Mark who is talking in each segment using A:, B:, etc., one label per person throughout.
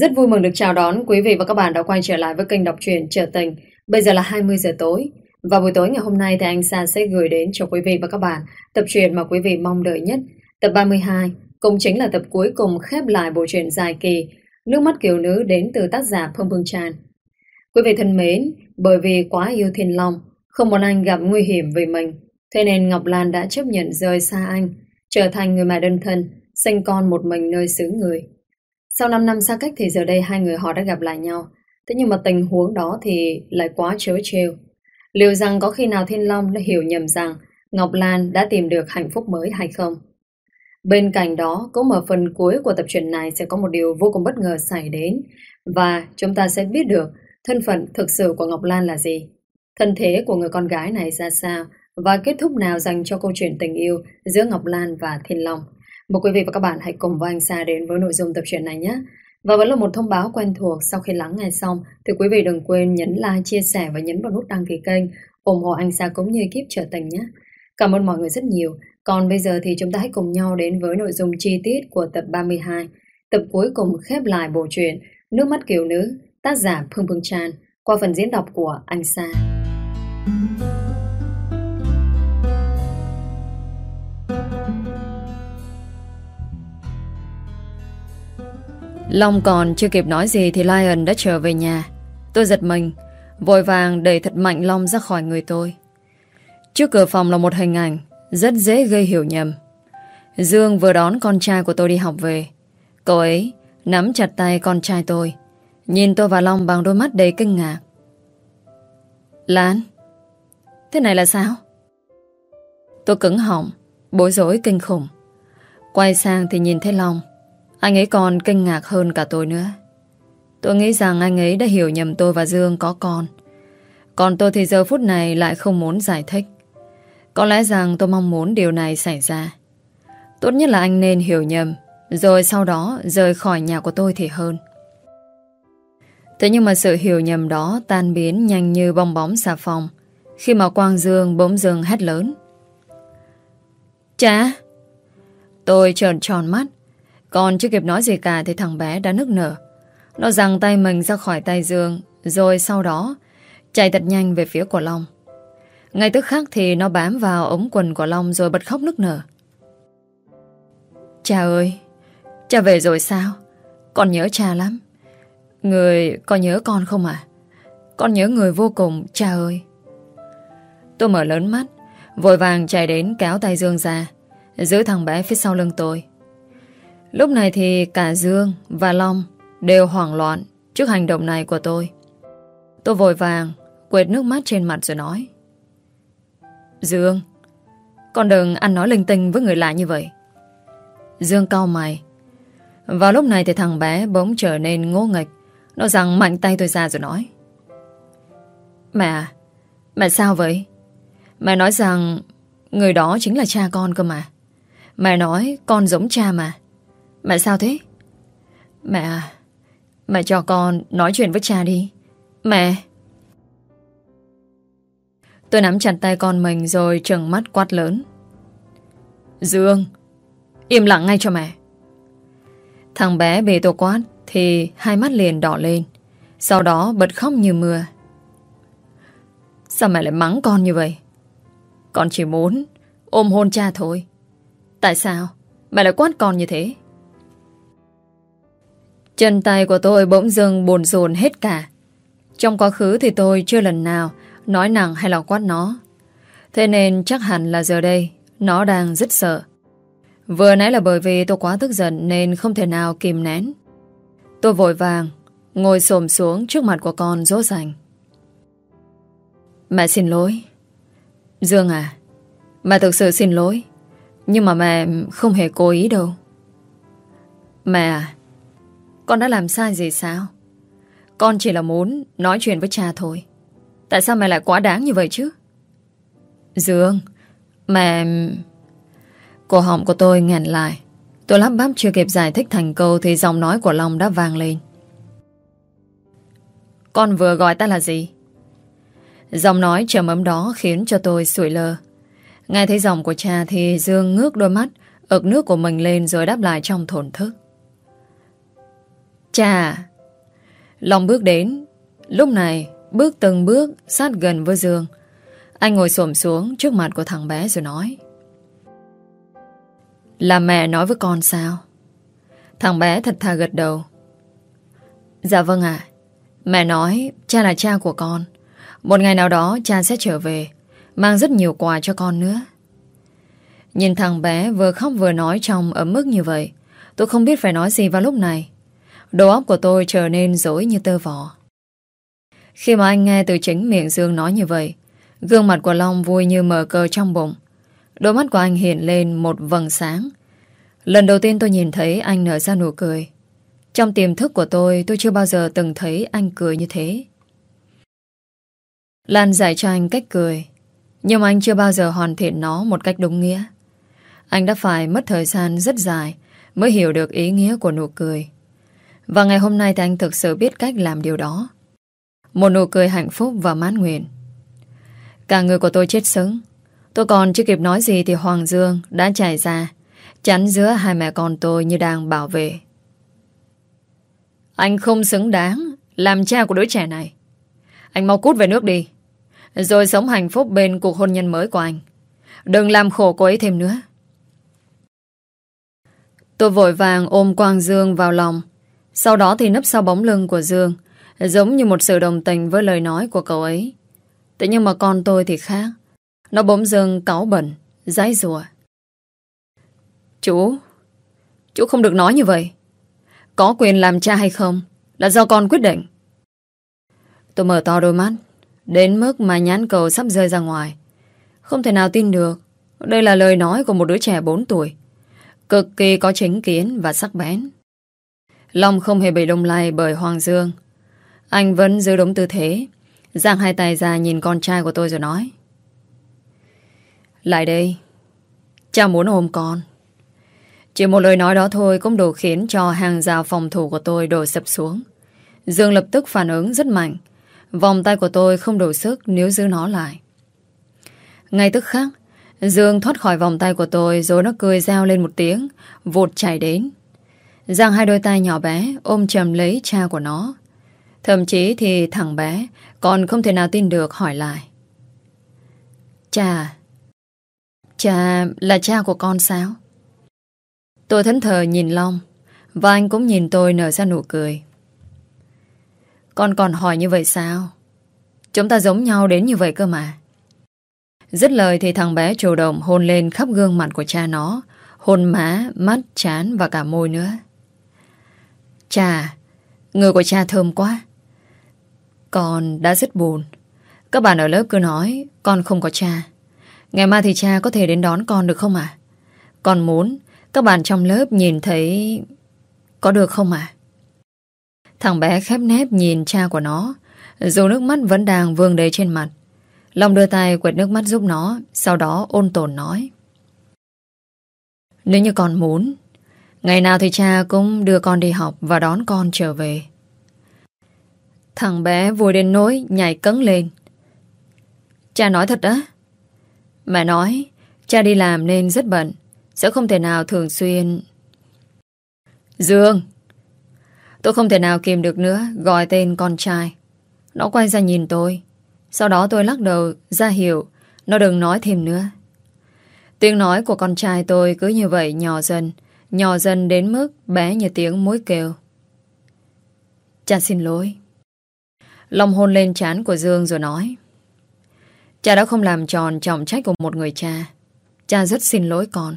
A: Rất vui mừng được chào đón quý vị và các bạn đã quay trở lại với kênh đọc truyện Trở Tình. Bây giờ là 20 giờ tối. Và buổi tối ngày hôm nay thì anh Sa sẽ gửi đến cho quý vị và các bạn tập truyện mà quý vị mong đợi nhất. Tập 32 cũng chính là tập cuối cùng khép lại bộ truyện dài kỳ Nước mắt kiều nữ đến từ tác giả Phương Phương Tràn. Quý vị thân mến, bởi vì quá yêu Thiên Long, không muốn anh gặp nguy hiểm về mình, thế nên Ngọc Lan đã chấp nhận rời xa anh, trở thành người mẹ đơn thân, sinh con một mình nơi xứ người. Sau 5 năm xa cách thì giờ đây hai người họ đã gặp lại nhau. Thế nhưng mà tình huống đó thì lại quá chớ trêu. Liệu rằng có khi nào Thiên Long đã hiểu nhầm rằng Ngọc Lan đã tìm được hạnh phúc mới hay không? Bên cạnh đó, cũng ở phần cuối của tập truyện này sẽ có một điều vô cùng bất ngờ xảy đến và chúng ta sẽ biết được thân phận thực sự của Ngọc Lan là gì, thân thế của người con gái này ra sao và kết thúc nào dành cho câu chuyện tình yêu giữa Ngọc Lan và Thiên Long. Mời quý vị và các bạn hãy cùng với anh Sa đến với nội dung tập truyện này nhé. Và vẫn là một thông báo quen thuộc sau khi lắng nghe xong thì quý vị đừng quên nhấn like, chia sẻ và nhấn vào nút đăng ký kênh ủng hộ anh Sa cũng như ekip trở tình nhé. Cảm ơn mọi người rất nhiều. Còn bây giờ thì chúng ta hãy cùng nhau đến với nội dung chi tiết của tập 32, tập cuối cùng khép lại bộ truyện Nước mắt kiều nữ, tác giả Phương Phương Tràn qua phần diễn đọc của anh Sa. Long còn chưa kịp nói gì thì Lion đã trở về nhà. Tôi giật mình, vội vàng đẩy thật mạnh Long ra khỏi người tôi. Trước cửa phòng là một hình ảnh rất dễ gây hiểu nhầm. Dương vừa đón con trai của tôi đi học về. Cậu ấy nắm chặt tay con trai tôi, nhìn tôi và Long bằng đôi mắt đầy kinh ngạc. Lan, thế này là sao? Tôi cứng họng, bối rối kinh khủng. Quay sang thì nhìn thấy Long. Anh ấy còn kinh ngạc hơn cả tôi nữa. Tôi nghĩ rằng anh ấy đã hiểu nhầm tôi và Dương có con. Còn tôi thì giờ phút này lại không muốn giải thích. Có lẽ rằng tôi mong muốn điều này xảy ra. Tốt nhất là anh nên hiểu nhầm, rồi sau đó rời khỏi nhà của tôi thì hơn. Thế nhưng mà sự hiểu nhầm đó tan biến nhanh như bong bóng xà phòng khi mà Quang Dương bỗng dưng hét lớn. Cha! Tôi trợn tròn mắt còn chưa kịp nói gì cả thì thằng bé đã nức nở. Nó giằng tay mình ra khỏi tay Dương rồi sau đó chạy thật nhanh về phía của Long. Ngay tức khắc thì nó bám vào ống quần của Long rồi bật khóc nức nở. Cha ơi, cha về rồi sao? Con nhớ cha lắm. Người có nhớ con không à? Con nhớ người vô cùng, cha ơi. Tôi mở lớn mắt, vội vàng chạy đến kéo tay Dương ra, giữ thằng bé phía sau lưng tôi. Lúc này thì cả Dương và Long đều hoảng loạn trước hành động này của tôi. Tôi vội vàng quệt nước mắt trên mặt rồi nói. Dương, con đừng ăn nói linh tinh với người lạ như vậy. Dương cau mày. Vào lúc này thì thằng bé bỗng trở nên ngô nghịch. Nó rằng mạnh tay tôi ra rồi nói. Mẹ, mẹ sao vậy? Mẹ nói rằng người đó chính là cha con cơ mà. Mẹ nói con giống cha mà. Mẹ sao thế? Mẹ à, Mẹ cho con nói chuyện với cha đi. Mẹ. Tôi nắm chặt tay con mình rồi trừng mắt quát lớn. Dương, Im lặng ngay cho mẹ. Thằng bé bị tôi quát Thì hai mắt liền đỏ lên, Sau đó bật khóc như mưa. Sao mẹ lại mắng con như vậy? Con chỉ muốn Ôm hôn cha thôi. Tại sao mẹ lại quát con như thế? Chân tay của tôi bỗng dưng buồn rồn hết cả. Trong quá khứ thì tôi chưa lần nào nói nặng hay là quát nó. Thế nên chắc hẳn là giờ đây nó đang rất sợ. Vừa nãy là bởi vì tôi quá tức giận nên không thể nào kìm nén. Tôi vội vàng ngồi xổm xuống trước mặt của con dỗ dành. Mẹ xin lỗi. Dương à, mẹ thực sự xin lỗi. Nhưng mà mẹ không hề cố ý đâu. Mẹ à, con đã làm sai gì sao? Con chỉ là muốn nói chuyện với cha thôi. Tại sao mẹ lại quá đáng như vậy chứ? Dương, mẹ... Cổ họng của tôi nghẹn lại. Tôi lắp bắp chưa kịp giải thích thành câu thì giọng nói của Long đã vang lên. Con vừa gọi ta là gì? Giọng nói trầm ấm đó khiến cho tôi sủi lơ. Nghe thấy giọng của cha thì Dương ngước đôi mắt, ực nước của mình lên rồi đáp lại trong thổn thức. Chà! Long bước đến. Lúc này, bước từng bước sát gần với Dương. Anh ngồi xổm xuống trước mặt của thằng bé rồi nói. Là mẹ nói với con sao? Thằng bé thật thà gật đầu. Dạ vâng ạ. Mẹ nói cha là cha của con. Một ngày nào đó cha sẽ trở về, mang rất nhiều quà cho con nữa. Nhìn thằng bé vừa khóc vừa nói trong ấm mức như vậy, tôi không biết phải nói gì vào lúc này. Đầu óc của tôi trở nên rối như tơ vỏ. Khi mà anh nghe từ chính miệng Dương nói như vậy, gương mặt của Long vui như mở cờ trong bụng. Đôi mắt của anh hiện lên một vầng sáng. Lần đầu tiên tôi nhìn thấy anh nở ra nụ cười. Trong tiềm thức của tôi, tôi chưa bao giờ từng thấy anh cười như thế. Lan giải cho anh cách cười, nhưng mà anh chưa bao giờ hoàn thiện nó một cách đúng nghĩa. Anh đã phải mất thời gian rất dài mới hiểu được ý nghĩa của nụ cười. Và ngày hôm nay thì anh thực sự biết cách làm điều đó. Một nụ cười hạnh phúc và mãn nguyện. Cả người của tôi chết sững. Tôi còn chưa kịp nói gì thì Hoàng Dương đã chạy ra, chắn giữa hai mẹ con tôi như đang bảo vệ. Anh không xứng đáng làm cha của đứa trẻ này. Anh mau cút về nước đi. Rồi sống hạnh phúc bên cuộc hôn nhân mới của anh. Đừng làm khổ cô ấy thêm nữa. Tôi vội vàng ôm Quang Dương vào lòng. Sau đó thì nấp sau bóng lưng của Dương, giống như một sự đồng tình với lời nói của cậu ấy. Thế nhưng mà con tôi thì khác. Nó bỗng dưng cáu bẩn, Giái rùa. Chú, chú không được nói như vậy. Có quyền làm cha hay không là do con quyết định. Tôi mở to đôi mắt, đến mức mà nhãn cầu sắp rơi ra ngoài. Không thể nào tin được. Đây là lời nói của một đứa trẻ 4 tuổi. Cực kỳ có chính kiến và sắc bén. Long không hề bị đông lay bởi Hoàng Dương. Anh vẫn giữ đúng tư thế, giang hai tay ra nhìn con trai của tôi rồi nói. Lại đây, cha muốn ôm con. Chỉ một lời nói đó thôi cũng đủ khiến cho hàng rào phòng thủ của tôi đổ sập xuống. Dương lập tức phản ứng rất mạnh. Vòng tay của tôi không đủ sức nếu giữ nó lại. Ngay tức khắc, Dương thoát khỏi vòng tay của tôi rồi nó cười reo lên một tiếng, vụt chạy đến. Giang hai đôi tay nhỏ bé ôm chầm lấy cha của nó. Thậm chí thì thằng bé còn không thể nào tin được hỏi lại. Cha, cha là cha của con sao? Tôi thẫn thờ nhìn Long Và anh cũng nhìn tôi nở ra nụ cười Con còn hỏi như vậy sao Chúng ta giống nhau đến như vậy cơ mà Dứt lời thì thằng bé chủ động hôn lên khắp gương mặt của cha nó Hôn má, mắt, chán và cả môi nữa Cha Người của cha thơm quá. Con đã rất buồn. Các bạn ở lớp cứ nói, Con không có cha. Ngày mai thì cha có thể đến đón con được không ạ? Con muốn các bạn trong lớp nhìn thấy Có được không ạ? Thằng bé khép nép nhìn cha của nó, Dù nước mắt vẫn đang vương đầy trên mặt. Long đưa tay quệt nước mắt giúp nó, Sau đó ôn tồn nói. Nếu như con muốn Ngày nào thì cha cũng đưa con đi học Và đón con trở về. Thằng bé vui đến nỗi Nhảy cấn lên. Cha nói thật đó Mẹ nói, Cha đi làm nên rất bận, sẽ không thể nào thường xuyên. Dương, Tôi không thể nào kìm được nữa, Gọi tên con trai. Nó quay ra nhìn tôi. Sau đó tôi lắc đầu ra hiệu, Nó đừng nói thêm nữa. Tiếng nói của con trai tôi cứ như vậy nhỏ dần Nhỏ dần đến mức bé như tiếng mối kêu Cha xin lỗi Long hôn lên trán của Dương rồi nói Cha đã không làm tròn trọng trách của một người cha Cha rất xin lỗi con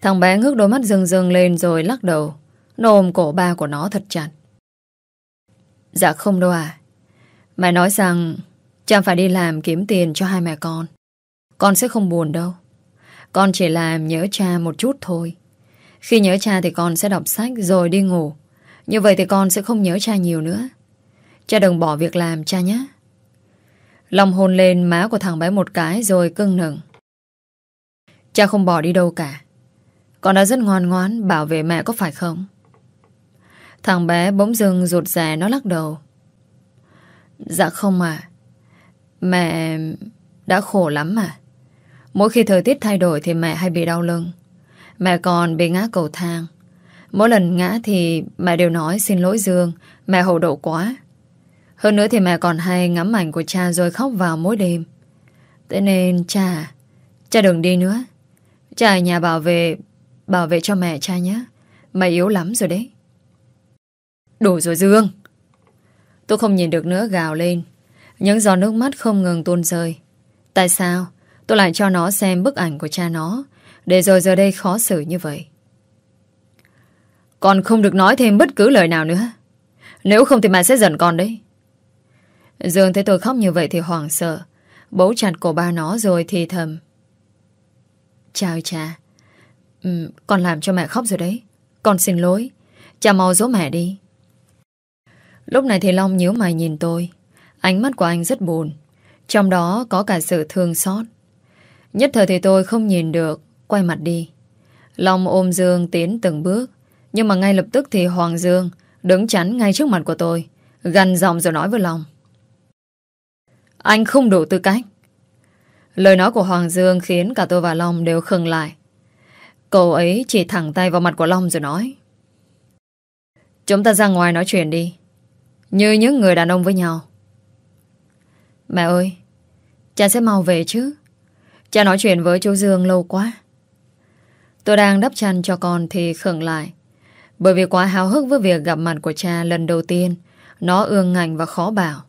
A: Thằng bé ngước đôi mắt Dương Dương lên rồi lắc đầu. Nó ôm cổ ba của nó thật chặt. Dạ không đâu à. Mẹ nói rằng cha phải đi làm kiếm tiền cho hai mẹ con. Con sẽ không buồn đâu. Con chỉ làm nhớ cha một chút thôi. Khi nhớ cha thì con sẽ đọc sách rồi đi ngủ. Như vậy thì con sẽ không nhớ cha nhiều nữa. Cha đừng bỏ việc làm, cha nhé. Lòng hôn lên má của thằng bé một cái rồi cưng nừng Cha không bỏ đi đâu cả. Con đã rất ngoan ngoãn bảo vệ mẹ có phải không? Thằng bé bỗng dưng rụt rè nó lắc đầu. Dạ không à. Mẹ đã khổ lắm mà. Mỗi khi thời tiết thay đổi thì mẹ hay bị đau lưng. Mẹ còn bị ngã cầu thang. Mỗi lần ngã thì mẹ đều nói xin lỗi Dương, mẹ hậu độ quá. Hơn nữa thì mẹ còn hay ngắm ảnh của cha rồi khóc vào mỗi đêm. Thế nên cha, cha đừng đi nữa. Cha ở nhà bảo vệ, bảo vệ cho mẹ cha nhé. Mẹ yếu lắm rồi đấy. Đủ rồi Dương. Tôi không nhìn được nữa gào lên. Những giọt nước mắt không ngừng tuôn rơi. Tại sao tôi lại cho nó xem bức ảnh của cha nó để rồi giờ đây khó xử như vậy? Con không được nói thêm bất cứ lời nào nữa. Nếu không thì mẹ sẽ giận con đấy. Dương thấy tôi khóc như vậy thì hoảng sợ. Bấu chặt cổ ba nó rồi thì thầm. Chào cha. Ừ, con làm cho mẹ khóc rồi đấy. Con xin lỗi. Cha mau dỗ mẹ đi. Lúc này thì Long nhíu mày nhìn tôi. Ánh mắt của anh rất buồn. Trong đó có cả sự thương xót. Nhất thời thì tôi không nhìn được, quay mặt đi. Long ôm Dương tiến từng bước. Nhưng mà ngay lập tức thì Hoàng Dương đứng chắn ngay trước mặt của tôi. Gần giọng rồi nói với Long. Anh không đủ tư cách. Lời nói của Hoàng Dương khiến cả tôi và Long đều khừng lại. Cậu ấy chỉ thẳng tay vào mặt của Long rồi nói. Chúng ta ra ngoài nói chuyện đi. Như những người đàn ông với nhau. Mẹ ơi, cha sẽ mau về chứ. Cha nói chuyện với chú Dương lâu quá. Tôi đang đắp chăn cho con thì khựng lại. Bởi vì quá háo hức với việc gặp mặt của cha lần đầu tiên, nó ương ngạnh và khó bảo.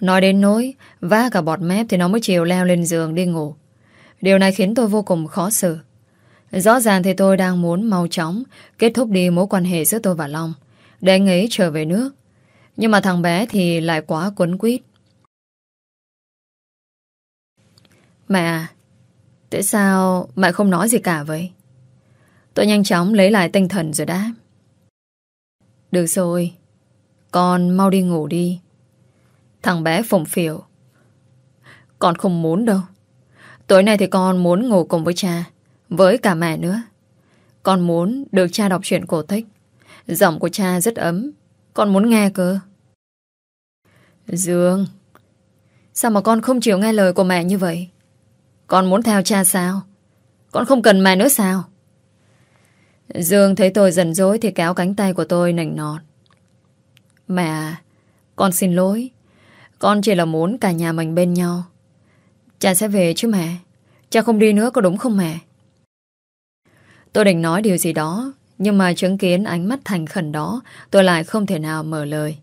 A: Nói đến nỗi, vá cả bọt mép thì nó mới chịu leo lên giường đi ngủ. Điều này khiến tôi vô cùng khó xử. Rõ ràng thì tôi đang muốn mau chóng kết thúc đi mối quan hệ giữa tôi và Long, để anh ấy trở về nước. Nhưng mà thằng bé thì lại quá quấn quýt. Mẹ à, tại sao mẹ không nói gì cả vậy? Tôi nhanh chóng lấy lại tinh thần rồi đáp. Được rồi, con mau đi ngủ đi. Thằng bé phồng phiểu. Con không muốn đâu. Tối nay thì con muốn ngủ cùng với cha, với cả mẹ nữa. Con muốn được cha đọc truyện cổ tích. Giọng của cha rất ấm. Con muốn nghe cơ. Dương, sao mà con không chịu nghe lời của mẹ như vậy? Con muốn theo cha sao? Con không cần mẹ nữa sao? Dương thấy tôi dần dối thì kéo cánh tay của tôi nảnh nọt. Mẹ con xin lỗi. Con chỉ là muốn cả nhà mình bên nhau. Cha sẽ về chứ mẹ. Cha không đi nữa có đúng không mẹ? Tôi định nói điều gì đó, nhưng mà chứng kiến ánh mắt thành khẩn đó, tôi lại không thể nào mở lời.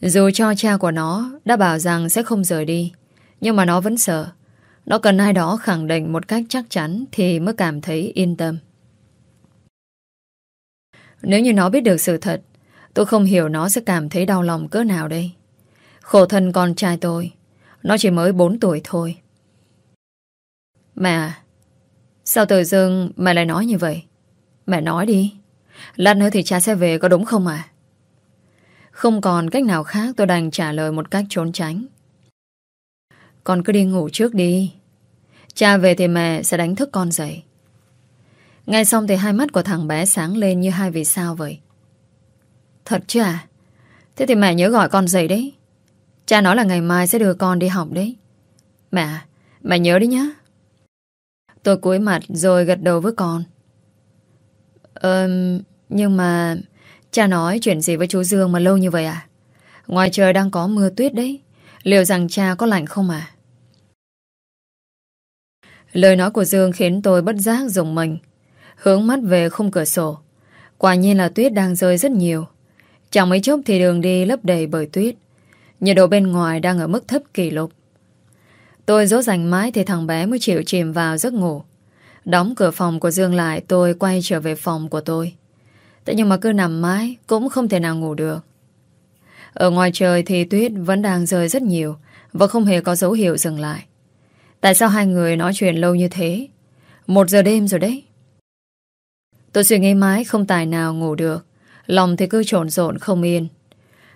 A: Dù cho cha của nó đã bảo rằng sẽ không rời đi, nhưng mà nó vẫn sợ. Nó cần ai đó khẳng định một cách chắc chắn thì mới cảm thấy yên tâm. Nếu như nó biết được sự thật, tôi không hiểu nó sẽ cảm thấy đau lòng cỡ nào đây. Khổ thân con trai tôi, nó chỉ mới 4 tuổi thôi. Mẹ sao tự dưng mẹ lại nói như vậy? Mẹ nói đi. Lát nữa thì cha sẽ về có đúng không à? Không còn cách nào khác tôi đành trả lời một cách trốn tránh. Con cứ đi ngủ trước đi. Cha về thì mẹ sẽ đánh thức con dậy. Ngay xong thì hai mắt của thằng bé sáng lên như hai vì sao vậy. Thật chứ à? Thế thì mẹ nhớ gọi con dậy đấy. Cha nói là ngày mai sẽ đưa con đi học đấy. Mẹ, mẹ nhớ đấy nhá. Tôi cúi mặt rồi gật đầu với con. Ờ, nhưng mà cha nói chuyện gì với chú Dương mà lâu như vậy à? Ngoài trời đang có mưa tuyết đấy. Liệu rằng cha có lạnh không à? Lời nói của Dương khiến tôi bất giác dùng mình. Hướng mắt về khung cửa sổ. Quả nhiên là tuyết đang rơi rất nhiều. Chẳng mấy chốc thì đường đi lấp đầy bởi tuyết. Nhiệt độ bên ngoài đang ở mức thấp kỷ lục. Tôi dỗ dành mãi thì thằng bé mới chịu chìm vào giấc ngủ. Đóng cửa phòng của Dương lại, tôi quay trở về phòng của tôi. Thế nhưng mà cứ nằm mãi, cũng không thể nào ngủ được. Ở ngoài trời thì tuyết vẫn đang rơi rất nhiều và không hề có dấu hiệu dừng lại. Tại sao hai người nói chuyện lâu như thế? Một giờ đêm rồi đấy. Tôi suy nghĩ mãi không tài nào ngủ được. Lòng thì cứ trộn rộn không yên.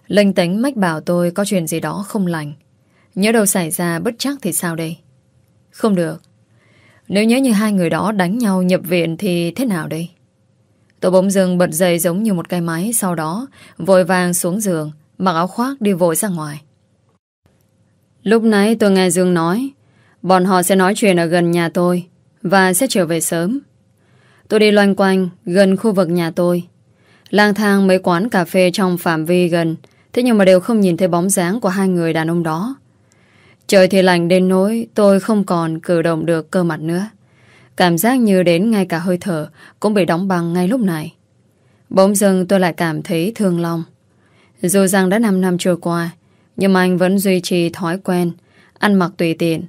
A: Linh tính mách bảo tôi có chuyện gì đó không lành. Nhớ đâu xảy ra bất chắc thì sao đây? Không được. Nếu nhớ như hai người đó đánh nhau nhập viện thì thế nào đây? Tôi bỗng dưng bật dậy giống như một cái máy, Sau đó vội vàng xuống giường, Mặc áo khoác đi vội ra ngoài Lúc nãy tôi nghe Dương nói, Bọn họ sẽ nói chuyện ở gần nhà tôi Và sẽ trở về sớm Tôi đi loanh quanh gần khu vực nhà tôi. Lang thang mấy quán cà phê trong phạm vi gần, thế nhưng mà đều không nhìn thấy bóng dáng của hai người đàn ông đó. Trời thì lạnh đến nỗi tôi không còn cử động được cơ mặt nữa. Cảm giác như đến ngay cả hơi thở cũng bị đóng băng ngay lúc này. Bỗng dưng tôi lại cảm thấy thương lòng. Dù rằng đã 5 năm trôi qua, nhưng mà anh vẫn duy trì thói quen, ăn mặc tùy tiện.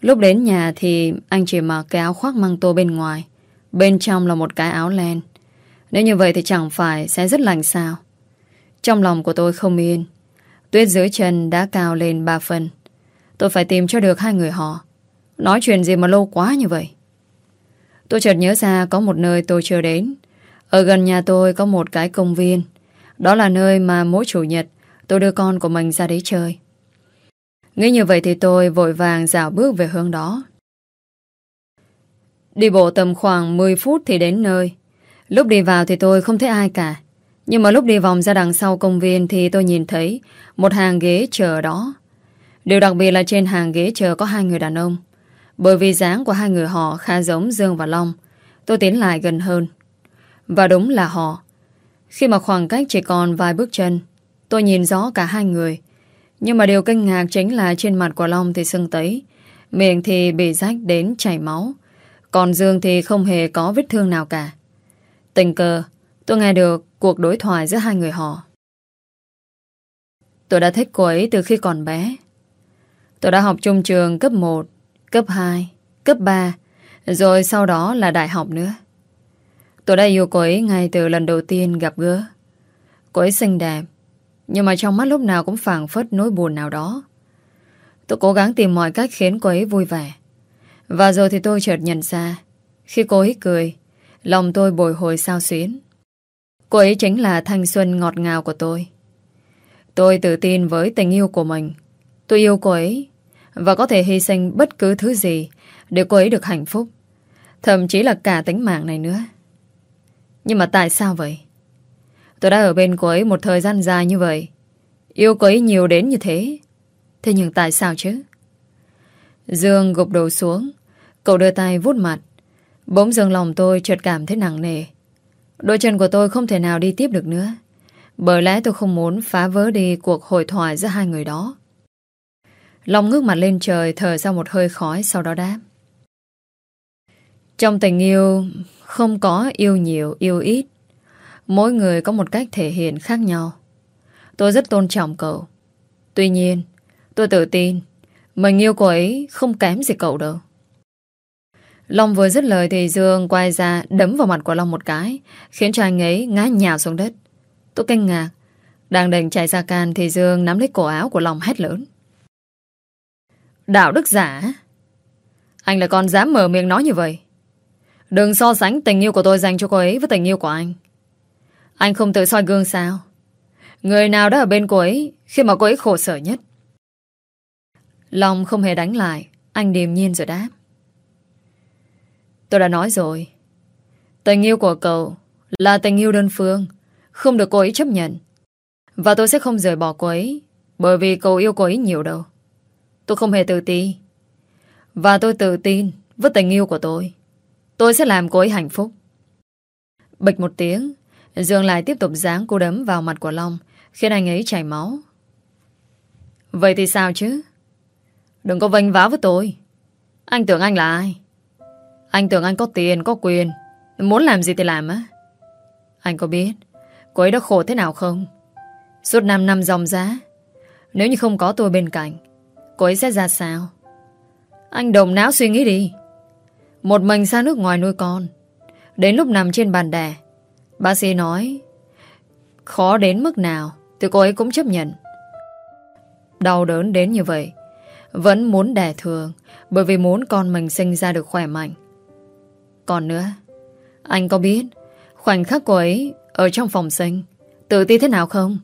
A: Lúc đến nhà thì anh chỉ mặc cái áo khoác măng tô bên ngoài. Bên trong là một cái áo len. Nếu như vậy thì chẳng phải sẽ rất lành sao. Trong lòng của tôi không yên. Tuyết dưới chân đã cao lên ba phần. Tôi phải tìm cho được hai người họ. Nói chuyện gì mà lâu quá như vậy. Tôi chợt nhớ ra có một nơi tôi chưa đến. Ở gần nhà tôi có một cái công viên. Đó là nơi mà mỗi chủ nhật tôi đưa con của mình ra đấy chơi. Nghĩ như vậy thì tôi vội vàng dạo bước về hướng đó. Đi bộ tầm khoảng 10 phút thì đến nơi. Lúc đi vào thì tôi không thấy ai cả. Nhưng mà lúc đi vòng ra đằng sau công viên thì tôi nhìn thấy một hàng ghế chờ đó. Điều đặc biệt là trên hàng ghế chờ có hai người đàn ông. Bởi vì dáng của hai người họ khá giống Dương và Long, tôi tiến lại gần hơn. Và đúng là họ. Khi mà khoảng cách chỉ còn vài bước chân, tôi nhìn rõ cả hai người. Nhưng mà điều kinh ngạc chính là trên mặt của Long thì sưng tấy, miệng thì bị rách đến chảy máu. Còn Dương thì không hề có vết thương nào cả. Tình cờ, tôi nghe được cuộc đối thoại giữa hai người họ. Tôi đã thích cô ấy từ khi còn bé. Tôi đã học trung trường cấp 1, cấp 2, cấp 3, rồi sau đó là đại học nữa. Tôi đã yêu cô ấy ngay từ lần đầu tiên gặp gỡ. Cô ấy xinh đẹp, nhưng mà trong mắt lúc nào cũng phảng phất nỗi buồn nào đó. Tôi cố gắng tìm mọi cách khiến cô ấy vui vẻ. Và rồi thì tôi chợt nhận ra, khi cô ấy cười, lòng tôi bồi hồi sao xuyến. Cô ấy chính là thanh xuân ngọt ngào của tôi. Tôi tự tin với tình yêu của mình. Tôi yêu cô ấy và có thể hy sinh bất cứ thứ gì để cô ấy được hạnh phúc. Thậm chí là cả tính mạng này nữa. Nhưng mà tại sao vậy? Tôi đã ở bên cô ấy một thời gian dài như vậy. Yêu cô ấy nhiều đến như thế. Thế nhưng tại sao chứ? Dương gục đầu xuống. Cậu đưa tay vút mặt. Bỗng dưng lòng tôi chợt cảm thấy nặng nề. Đôi chân của tôi không thể nào đi tiếp được nữa. Bởi lẽ tôi không muốn phá vỡ đi cuộc hội thoại giữa hai người đó. lòng ngước mặt lên trời thở ra một hơi khói sau đó đáp. Trong tình yêu không có yêu nhiều, yêu ít. Mỗi người có một cách thể hiện khác nhau. Tôi rất tôn trọng cậu. Tuy nhiên, tôi tự tin mình yêu cô ấy không kém gì cậu đâu. Long vừa dứt lời thì Dương quay ra đấm vào mặt của Long một cái, khiến cho anh ấy ngã nhào xuống đất. Tôi kinh ngạc. Đang định chạy ra can thì Dương nắm lấy cổ áo của Long hét lớn. Đạo đức giả? Anh là con dám mở miệng nói như vậy. Đừng so sánh tình yêu của tôi dành cho cô ấy với tình yêu của anh. Anh không tự soi gương sao? Người nào đã ở bên cô ấy khi mà cô ấy khổ sở nhất? Long không hề đánh lại. Anh điềm nhiên rồi đáp. Tôi đã nói rồi. Tình yêu của cậu là tình yêu đơn phương. Không được cô ấy chấp nhận. Và tôi sẽ không rời bỏ cô ấy bởi vì cậu yêu cô ấy nhiều đâu. Tôi không hề tự ti. Và tôi tự tin với tình yêu của tôi. Tôi sẽ làm cô ấy hạnh phúc. Bịch một tiếng, Dương lại tiếp tục giáng cú đấm vào mặt của Long, khiến anh ấy chảy máu. Vậy thì sao chứ? Đừng có vênh váo với tôi. Anh tưởng anh là ai? Anh tưởng anh có tiền, có quyền. Muốn làm gì thì làm á. Anh có biết cô ấy đã khổ thế nào không? Suốt 5 năm dòng giá. Nếu như không có tôi bên cạnh, cô ấy sẽ ra sao? Anh đồng não suy nghĩ đi. Một mình sang nước ngoài nuôi con. Đến lúc nằm trên bàn đè, bác sĩ nói khó đến mức nào thì cô ấy cũng chấp nhận. Đau đớn đến như vậy, vẫn muốn đẻ thường bởi vì muốn con mình sinh ra được khỏe mạnh. Còn nữa, anh có biết khoảnh khắc cô ấy ở trong phòng sinh tự ti thế nào không?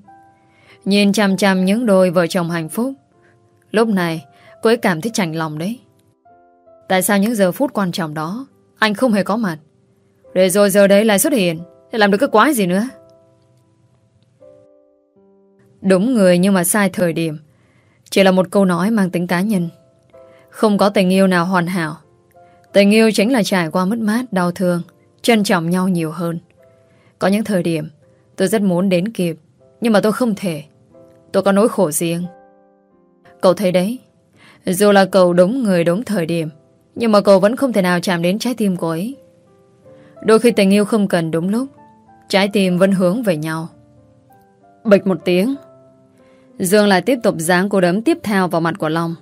A: Nhìn chăm chăm những đôi vợ chồng hạnh phúc. Lúc này, cô ấy cảm thấy chạnh lòng đấy. Tại sao những giờ phút quan trọng đó Anh không hề có mặt Để rồi giờ đấy lại xuất hiện Để làm được cái quái gì nữa Đúng người nhưng mà sai thời điểm Chỉ là một câu nói mang tính cá nhân Không có tình yêu nào hoàn hảo Tình yêu chính là trải qua mất mát, đau thương Trân trọng nhau nhiều hơn. Có những thời điểm Tôi rất muốn đến kịp Nhưng mà tôi không thể. Tôi có nỗi khổ riêng. Cậu thấy đấy Dù là cậu đúng người đúng thời điểm Nhưng mà cậu vẫn không thể nào chạm đến trái tim cô ấy. Đôi khi tình yêu không cần đúng lúc Trái tim vẫn hướng về nhau. Bịch một tiếng. Dương lại tiếp tục giáng cô đấm tiếp theo vào mặt của Long.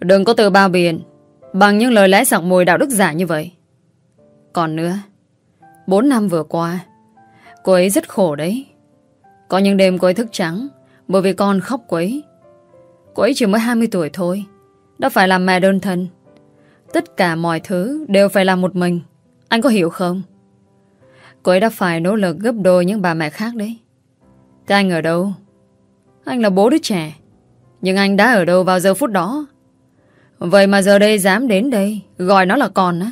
A: Đừng có từ bao biện. Bằng những lời lẽ sặc mùi đạo đức giả như vậy. Còn nữa, Bốn năm vừa qua, Cô ấy rất khổ đấy. Có những đêm cô ấy thức trắng, Bởi vì con khóc cô ấy Cô ấy chỉ mới 20 tuổi thôi, Đã phải làm mẹ đơn thân. Tất cả mọi thứ đều phải làm một mình, Anh có hiểu không? Cô ấy đã phải nỗ lực gấp đôi những bà mẹ khác đấy. Thế anh ở đâu? Anh là bố đứa trẻ, Nhưng anh đã ở đâu vào giờ phút đó? Vậy mà giờ đây dám đến đây, Gọi nó là con á.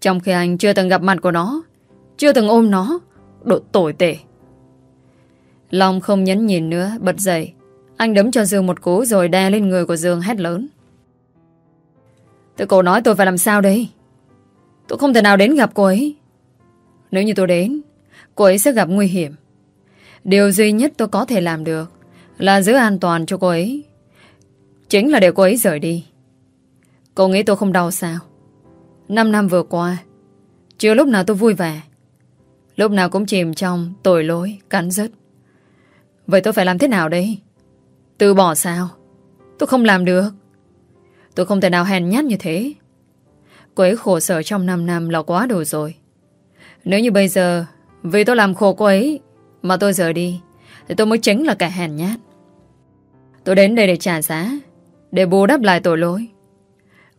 A: Trong khi anh chưa từng gặp mặt của nó, Chưa từng ôm nó, Độ tồi tệ. Long không nhấn nhìn nữa, Bật dậy. Anh đấm cho Dương một cú rồi đe lên người của Dương hét lớn. Tôi cổ nói tôi phải làm sao đây? Tôi không thể nào đến gặp cô ấy. Nếu như tôi đến, Cô ấy sẽ gặp nguy hiểm. Điều duy nhất tôi có thể làm được Là giữ an toàn cho cô ấy. Chính là để cô ấy rời đi. Cô nghĩ tôi không đau sao? Năm năm vừa qua, Chưa lúc nào tôi vui vẻ. Lúc nào cũng chìm trong tội lỗi, Cắn rứt. Vậy tôi phải làm thế nào đây? Từ bỏ sao? Tôi không làm được. Tôi không thể nào hèn nhát như thế. Cô ấy khổ sở trong 5 năm là quá đủ rồi. Nếu như bây giờ, Vì tôi làm khổ cô ấy Mà tôi rời đi, Thì tôi mới chính là kẻ hèn nhát. Tôi đến đây để trả giá, Để bù đắp lại tội lỗi.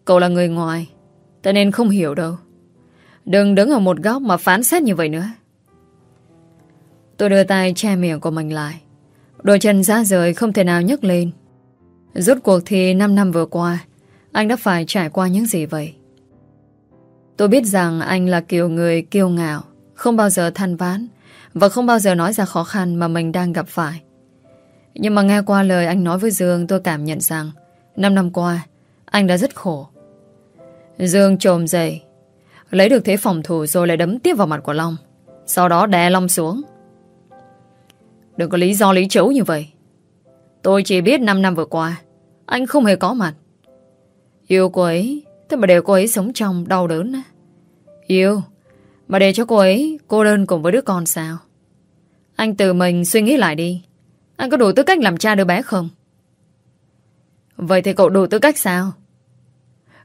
A: Cậu là người ngoài, ta nên không hiểu đâu. Đừng đứng ở một góc mà phán xét như vậy nữa. Tôi đưa tay che miệng của mình lại. Đôi chân ra rời không thể nào nhấc lên. Rốt cuộc thì 5 năm vừa qua, Anh đã phải trải qua những gì vậy? Tôi biết rằng anh là kiểu người kiêu ngạo, Không bao giờ than ván Và không bao giờ nói ra khó khăn mà mình đang gặp phải. Nhưng mà nghe qua lời anh nói với Dương, Tôi cảm nhận rằng 5 năm qua, Anh đã rất khổ. Dương trồm dậy. Lấy được thế phòng thủ rồi lại đấm tiếp vào mặt của Long. Sau đó đè Long xuống. Đừng có lý do lý chấu như vậy. Tôi chỉ biết 5 năm vừa qua, Anh không hề có mặt. Yêu cô ấy, Thế mà để cô ấy sống trong đau đớn Yêu, Mà để cho cô ấy cô đơn cùng với đứa con sao? Anh tự mình suy nghĩ lại đi. Anh có đủ tư cách làm cha đứa bé không? Vậy thì cậu đủ tư cách sao?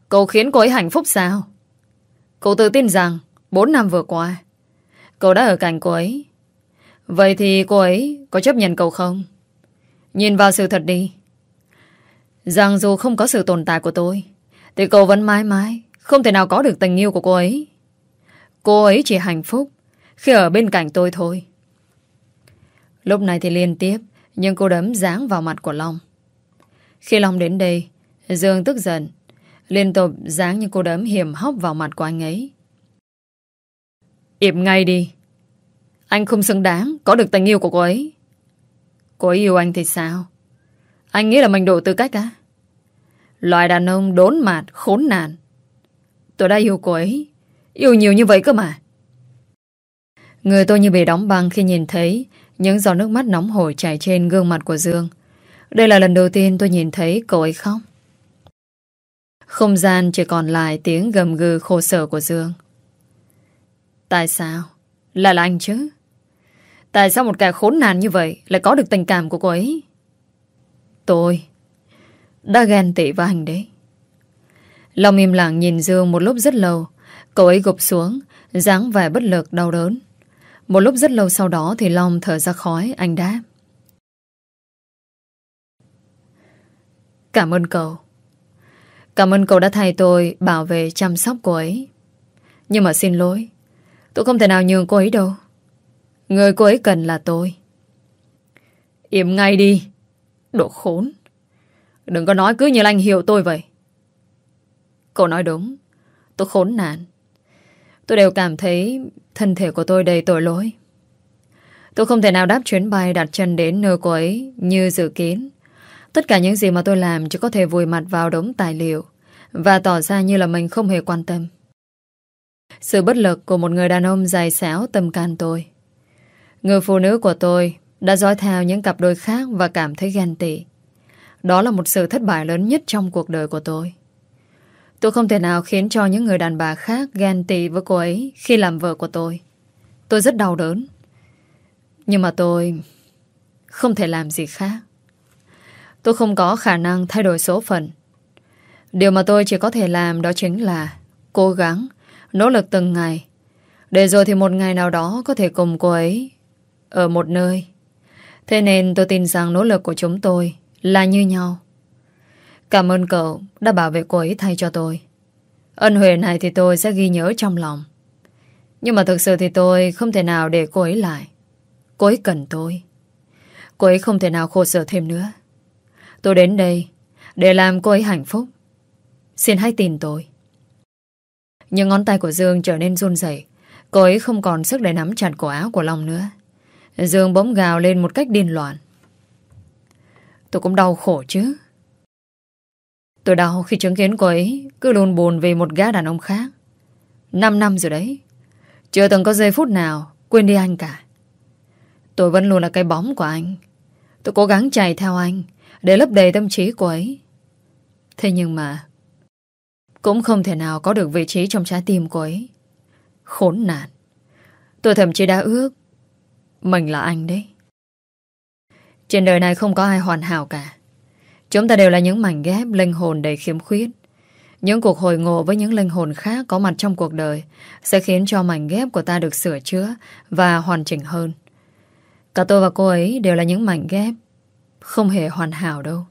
A: Cậu khiến cô ấy hạnh phúc sao? Cậu tự tin rằng 4 năm vừa qua, Cậu đã ở cạnh cô ấy. Vậy thì cô ấy có chấp nhận cậu không? Nhìn vào sự thật đi. Rằng dù không có sự tồn tại của tôi, Thì cậu vẫn mãi mãi Không thể nào có được tình yêu của cô ấy. Cô ấy chỉ hạnh phúc Khi ở bên cạnh tôi thôi. Lúc này thì liên tiếp Nhưng cô đấm dáng vào mặt của Long. Khi Long đến đây, Dương tức giận Liên tục dáng như cô đấm hiểm hóc vào mặt của anh ấy. Im ngay đi. Anh không xứng đáng có được tình yêu của cô ấy. Cô ấy yêu anh thì sao? Anh nghĩ là mình đủ tư cách á? Loại đàn ông đốn mạt, khốn nạn. Tôi đã yêu cô ấy. Yêu nhiều như vậy cơ mà. Người tôi như bị đóng băng khi nhìn thấy những giọt nước mắt nóng hổi chảy trên gương mặt của Dương. Đây là lần đầu tiên tôi nhìn thấy cậu ấy khóc. Không gian chỉ còn lại tiếng gầm gừ khổ sở của Dương. Tại sao? Là là anh chứ? Tại sao một kẻ khốn nạn như vậy lại có được tình cảm của cô ấy? Tôi đã ghen tị với anh đấy. Lòng im lặng nhìn Dương một lúc rất lâu. Cậu ấy gục xuống, dáng vẻ bất lực đau đớn. Một lúc rất lâu sau đó thì Long thở ra khói, anh đáp. Cảm ơn cậu. Cảm ơn cậu đã thay tôi bảo vệ chăm sóc cô ấy. Nhưng mà xin lỗi, tôi không thể nào nhường cô ấy đâu. Người cô ấy cần là tôi. Im ngay đi, đồ khốn. Đừng có nói cứ như anh hiểu tôi vậy. Cậu nói đúng, tôi khốn nạn. Tôi đều cảm thấy thân thể của tôi đầy tội lỗi. Tôi không thể nào đáp chuyến bay đặt chân đến nơi cô ấy như dự kiến. Tất cả những gì mà tôi làm chỉ có thể vùi mặt vào đống tài liệu và tỏ ra như là mình không hề quan tâm. Sự bất lực của một người đàn ông dài xáo tâm can tôi. Người phụ nữ của tôi đã dõi theo những cặp đôi khác và cảm thấy ghen tị. Đó là một sự thất bại lớn nhất trong cuộc đời của tôi. Tôi không thể nào khiến cho những người đàn bà khác ghen tị với cô ấy khi làm vợ của tôi. Tôi rất đau đớn. Nhưng mà tôi không thể làm gì khác. Tôi không có khả năng thay đổi số phận. Điều mà tôi chỉ có thể làm đó chính là cố gắng, nỗ lực từng ngày. Để rồi thì một ngày nào đó có thể cùng cô ấy ở một nơi. Thế nên tôi tin rằng nỗ lực của chúng tôi là như nhau. Cảm ơn cậu đã bảo vệ cô ấy thay cho tôi. Ân huệ này thì tôi sẽ ghi nhớ trong lòng. Nhưng mà thực sự thì tôi không thể nào để cô ấy lại. Cô ấy cần tôi. Cô ấy không thể nào khổ sở thêm nữa. Tôi đến đây để làm cô ấy hạnh phúc. Xin hãy tin tôi. Những ngón tay của Dương trở nên run rẩy. Cô ấy không còn sức để nắm chặt cổ áo của Long nữa. Dương bỗng gào lên một cách điên loạn. Tôi cũng đau khổ chứ. Tôi đau khi chứng kiến cô ấy cứ luôn buồn vì một gã đàn ông khác. Năm năm rồi đấy. Chưa từng có giây phút nào quên đi anh cả. Tôi vẫn luôn là cái bóng của anh. Tôi cố gắng chạy theo anh để lấp đầy tâm trí của ấy. Thế nhưng mà cũng không thể nào có được vị trí trong trái tim của ấy. Khốn nạn. Tôi thậm chí đã ước mình là anh đấy. Trên đời này không có ai hoàn hảo cả. Chúng ta đều là những mảnh ghép linh hồn đầy khiếm khuyết. Những cuộc hồi ngộ với những linh hồn khác có mặt trong cuộc đời sẽ khiến cho mảnh ghép của ta được sửa chữa và hoàn chỉnh hơn. Cả tôi và cô ấy đều là những mảnh ghép không hề hoàn hảo đâu.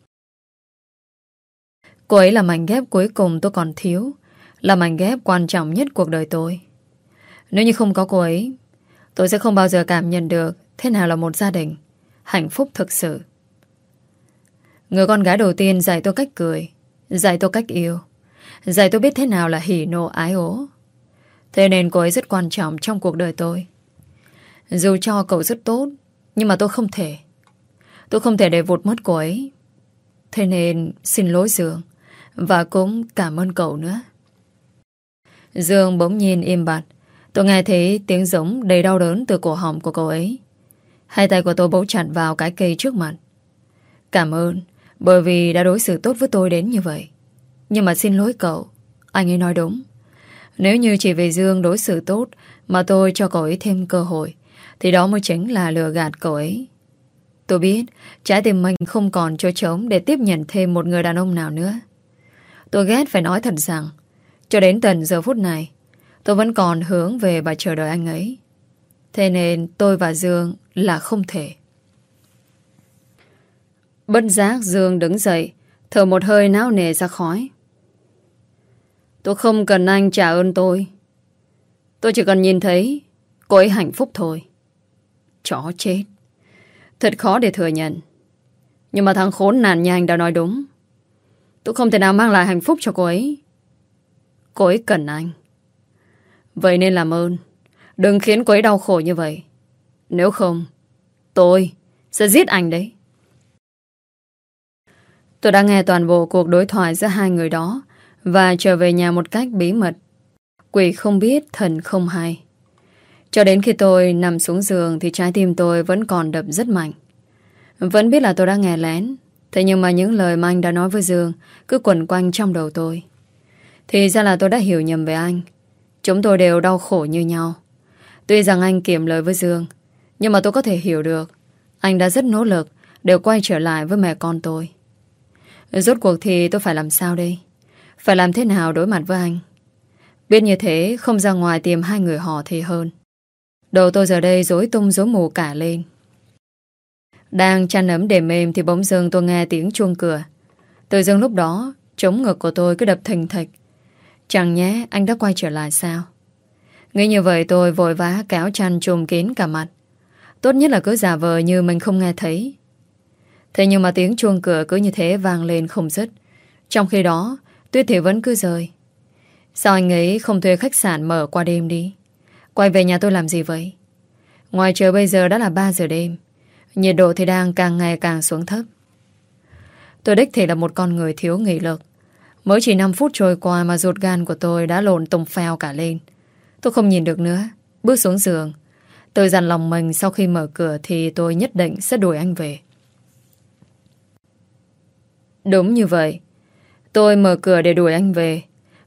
A: Cô ấy là mảnh ghép cuối cùng tôi còn thiếu, là mảnh ghép quan trọng nhất cuộc đời tôi. Nếu như không có cô ấy, tôi sẽ không bao giờ cảm nhận được thế nào là một gia đình hạnh phúc thực sự. Người con gái đầu tiên dạy tôi cách cười, dạy tôi cách yêu, dạy tôi biết thế nào là hỉ nộ ái ố. Thế nên cô ấy rất quan trọng trong cuộc đời tôi. Dù cho cậu rất tốt, nhưng mà tôi không thể. Tôi không thể để vụt mất cô ấy. Thế nên xin lỗi Dương, và cũng cảm ơn cậu nữa. Dương bỗng nhìn im bặt. Tôi nghe thấy tiếng giống đầy đau đớn từ cổ họng của cậu ấy. Hai tay của tôi bấu chặt vào cái cây trước mặt. Cảm ơn, bởi vì đã đối xử tốt với tôi đến như vậy. Nhưng mà xin lỗi cậu, anh ấy nói đúng. Nếu như chỉ vì Dương đối xử tốt mà tôi cho cậu ấy thêm cơ hội, thì đó mới chính là lừa gạt cậu ấy. Tôi biết, trái tim mình không còn chỗ trống để tiếp nhận thêm một người đàn ông nào nữa. Tôi ghét phải nói thật rằng, cho đến tận giờ phút này, tôi vẫn còn hướng về và chờ đợi anh ấy. Thế nên tôi và Dương là không thể. Bất giác Dương đứng dậy, thở một hơi náo nề ra khói. Tôi không cần anh trả ơn tôi. Tôi chỉ cần nhìn thấy cô ấy hạnh phúc thôi. Chó chết. Thật khó để thừa nhận. Nhưng mà thằng khốn nạn nhà anh đã nói đúng. Tôi không thể nào mang lại hạnh phúc cho cô ấy. Cô ấy cần anh. Vậy nên làm ơn, đừng khiến cô ấy đau khổ như vậy. Nếu không, tôi sẽ giết anh đấy. Tôi đã nghe toàn bộ cuộc đối thoại giữa hai người đó và trở về nhà một cách bí mật. Quỷ không biết, thần không hay. Cho đến khi tôi nằm xuống giường thì trái tim tôi vẫn còn đập rất mạnh. Vẫn biết là tôi đã nghe lén. Thế nhưng mà những lời mà anh đã nói với Dương cứ quẩn quanh trong đầu tôi. Thì ra là tôi đã hiểu nhầm về anh. Chúng tôi đều đau khổ như nhau. Tuy rằng anh kiệm lời với Dương, nhưng mà tôi có thể hiểu được. Anh đã rất nỗ lực để quay trở lại với mẹ con tôi. Rốt cuộc thì tôi phải làm sao đây? Phải làm thế nào đối mặt với anh? Biết như thế không ra ngoài tìm hai người họ thì hơn. Đầu tôi giờ đây dối tung dối mù cả lên. Đang chăn ấm để mềm thì bỗng dưng tôi nghe tiếng chuông cửa. Từ dưng lúc đó, chống ngực của tôi cứ đập thình thịch. Chẳng nhé, anh đã quay trở lại sao? Nghĩ như vậy tôi vội vã kéo chăn trùm kín cả mặt. Tốt nhất là cứ giả vờ như mình không nghe thấy. Thế nhưng mà tiếng chuông cửa cứ như thế vang lên không dứt. Trong khi đó, Tuyết thì vẫn cứ rời. Sao anh ấy không thuê khách sạn mở qua đêm đi? Quay về nhà tôi làm gì vậy? Ngoài trời bây giờ đã là 3 giờ đêm. Nhiệt độ thì đang càng ngày càng xuống thấp. Tôi đích thì là một con người thiếu nghị lực. Mới chỉ 5 phút trôi qua mà ruột gan của tôi đã lộn tùng phèo cả lên. Tôi không nhìn được nữa, Bước xuống giường Tôi dặn lòng mình sau khi mở cửa Thì tôi nhất định sẽ đuổi anh về Đúng như vậy Tôi mở cửa để đuổi anh về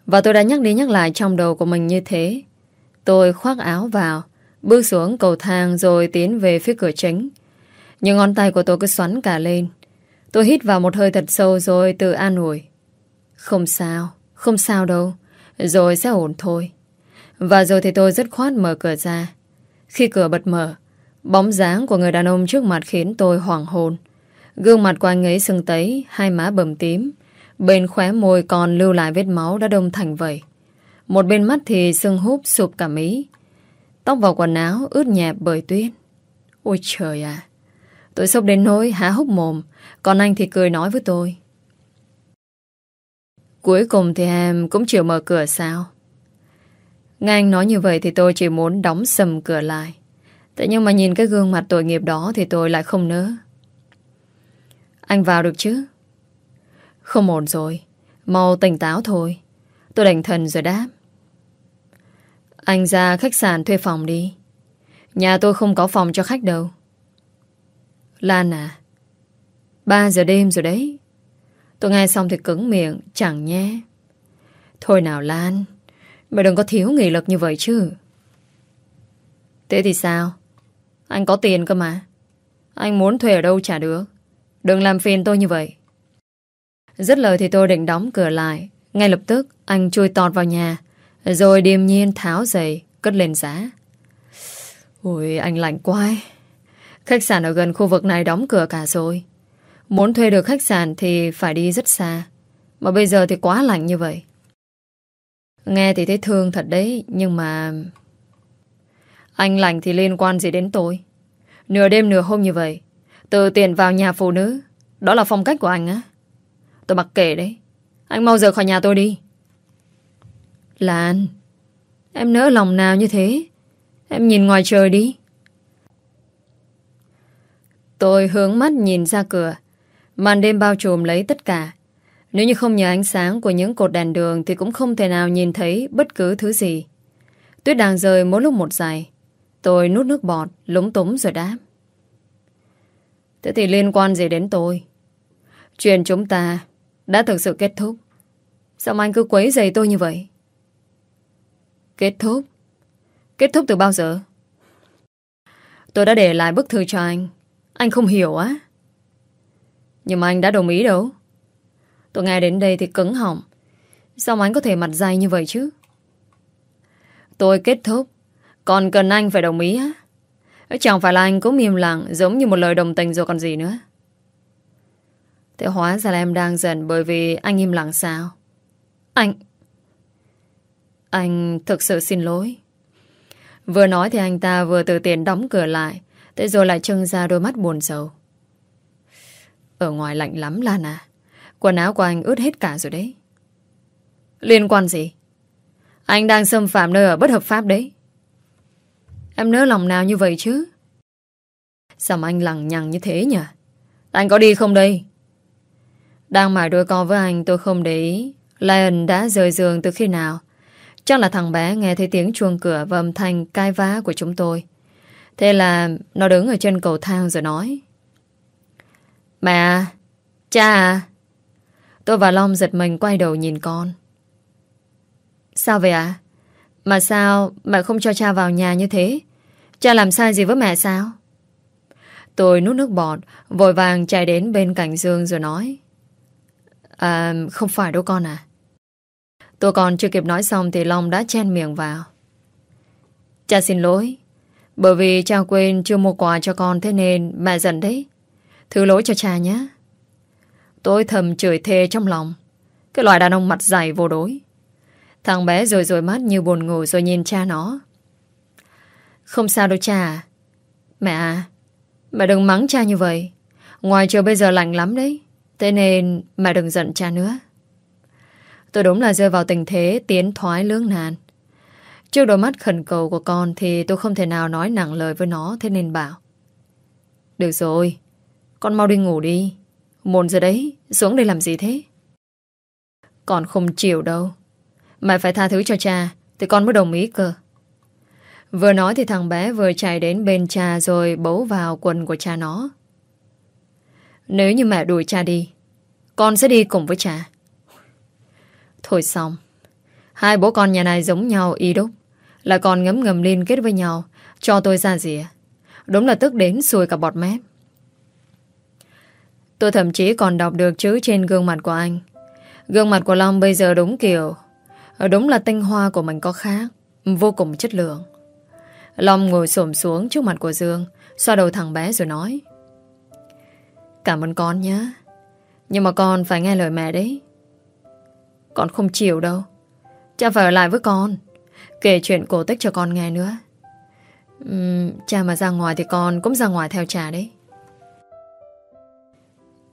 A: Và tôi đã nhắc đi nhắc lại trong đầu của mình như thế Tôi khoác áo vào, Bước xuống cầu thang rồi tiến về phía cửa chính nhưng ngón tay của tôi cứ xoắn cả lên. Tôi hít vào một hơi thật sâu rồi tự an ủi. Không sao Không sao đâu. Rồi sẽ ổn thôi. Và rồi thì tôi rất khoát mở cửa ra. Khi cửa bật mở, Bóng dáng của người đàn ông trước mặt khiến tôi hoảng hồn. Gương mặt của anh ấy sưng tấy, Hai má bầm tím. Bên khóe môi còn lưu lại vết máu đã đông thành vậy Một bên mắt thì sưng húp sụp cả mí. Tóc vào quần áo ướt nhẹp bởi tuyết. Ôi trời à Tôi sốc đến nỗi há hốc mồm. Còn anh thì cười nói với tôi. Cuối cùng thì em cũng chịu mở cửa sao? Nghe anh nói như vậy Thì tôi chỉ muốn đóng sầm cửa lại. Thế nhưng mà nhìn cái gương mặt tội nghiệp đó Thì tôi lại không nỡ. Anh vào được chứ? Không ổn rồi. Mau tỉnh táo thôi. Tôi đành thần rồi đáp. Anh ra khách sạn thuê phòng đi. Nhà tôi không có phòng cho khách đâu. Lan à 3 giờ đêm rồi đấy. Tôi nghe xong thì cứng miệng, Chẳng nhé. Thôi nào Lan, Mày đừng có thiếu nghị lực như vậy chứ. Thế thì sao? Anh có tiền cơ mà. Anh muốn thuê ở đâu trả được. Đừng làm phiền tôi như vậy. Dứt lời thì tôi định đóng cửa lại. Ngay lập tức, anh chui tọt vào nhà, Rồi điềm nhiên tháo giày, Cất lên giá. Ôi, anh lạnh quá Khách sạn ở gần khu vực này đóng cửa cả rồi. Muốn thuê được khách sạn thì phải đi rất xa. Mà bây giờ thì quá lạnh như vậy. Nghe thì thấy thương thật đấy, Nhưng mà Anh lạnh thì liên quan gì đến tôi? Nửa đêm nửa hôm như vậy Từ tiền vào nhà phụ nữ. Đó là phong cách của anh á. Tôi mặc kệ đấy. Anh mau rời khỏi nhà tôi đi. Lan, Em nỡ lòng nào như thế? Em nhìn ngoài trời đi. Tôi hướng mắt nhìn ra cửa. Màn đêm bao trùm lấy tất cả. Nếu như không nhờ ánh sáng của những cột đèn đường Thì cũng không thể nào nhìn thấy bất cứ thứ gì. Tuyết đang rơi mỗi lúc một dài. Tôi nút nước bọt, Lúng túng rồi đáp. Thế thì liên quan gì đến tôi? Chuyện chúng ta Đã thực sự kết thúc. Sao mà anh cứ quấy giày tôi như vậy? Kết thúc? Kết thúc từ bao giờ? Tôi đã để lại bức thư cho anh. Anh không hiểu á. Nhưng mà anh đã đồng ý đâu. Tôi nghe đến đây thì cứng họng. Sao anh có thể mặt dày như vậy chứ? Tôi kết thúc. Còn cần anh phải đồng ý á. Chẳng phải là anh cũng im lặng, Giống như một lời đồng tình rồi còn gì nữa. Thế hóa ra là em đang giận Bởi vì anh im lặng sao? Anh Anh thực sự xin lỗi. Vừa nói thì anh ta vừa từ tiền đóng cửa lại. Thế rồi lại trưng ra đôi mắt buồn sầu Ở ngoài lạnh lắm Lan à Quần áo của anh ướt hết cả rồi đấy. Liên quan gì? Anh đang xâm phạm nơi ở bất hợp pháp đấy. Em nỡ lòng nào như vậy chứ? Sao mà anh lằng nhằng như thế nhỉ? Anh có đi không đây? Đang mải đôi co với anh, tôi không để ý. Lion đã rời giường từ khi nào? Chắc là thằng bé nghe thấy tiếng chuông cửa và âm thanh cai vá của chúng tôi. Thế là nó đứng ở trên cầu thang rồi nói. Mẹ à, cha à. Tôi và Long giật mình quay đầu nhìn con. Sao vậy ạ? À? Mà sao mẹ không cho cha vào nhà như thế? Cha làm sai gì với mẹ sao? Tôi nuốt nước bọt, vội vàng chạy đến bên cạnh Dương rồi nói. À, không phải đâu con à. Tôi còn chưa kịp nói xong thì Long đã chen miệng vào. Cha xin lỗi. Bởi vì cha quên chưa mua quà cho con thế nên mẹ giận đấy. Thứ lỗi cho cha nhé. Tôi thầm chửi thề trong lòng. Cái loại đàn ông mặt dày vô đối. Thằng bé rồi rồi mắt như buồn ngủ rồi nhìn cha nó. Không sao đâu cha Mẹ à, mẹ đừng mắng cha như vậy. Ngoài trời bây giờ lạnh lắm đấy. Thế nên mẹ đừng giận cha nữa. Tôi đúng là rơi vào tình thế tiến thoái lưỡng nan. Trước đôi mắt khẩn cầu của con thì tôi không thể nào nói nặng lời với nó thế nên bảo. Được rồi, con mau đi ngủ đi. Muộn giờ đấy, xuống đây làm gì thế? Con không chịu đâu. Mày phải tha thứ cho cha thì con mới đồng ý cơ. Vừa nói thì thằng bé vừa chạy đến bên cha rồi bấu vào quần của cha nó. Nếu như mẹ đuổi cha đi, con sẽ đi cùng với cha. Thôi xong. Hai bố con nhà này giống nhau y đúc. Là còn ngấm ngầm liên kết với nhau, cho tôi ra gì Đúng là tức đến xuôi cả bọt mép. Tôi thậm chí còn đọc được chữ trên gương mặt của anh. Gương mặt của Long bây giờ đúng kiểu Đúng là tinh hoa của mình có khác Vô cùng chất lượng. Long ngồi xổm xuống trước mặt của Dương Xoa đầu thằng bé rồi nói. Cảm ơn con nhé. Nhưng mà con phải nghe lời mẹ đấy. Con không chịu đâu. Cha phải ở lại với con. Kể chuyện cổ tích cho con nghe nữa uhm, Cha mà ra ngoài thì con cũng ra ngoài theo cha đấy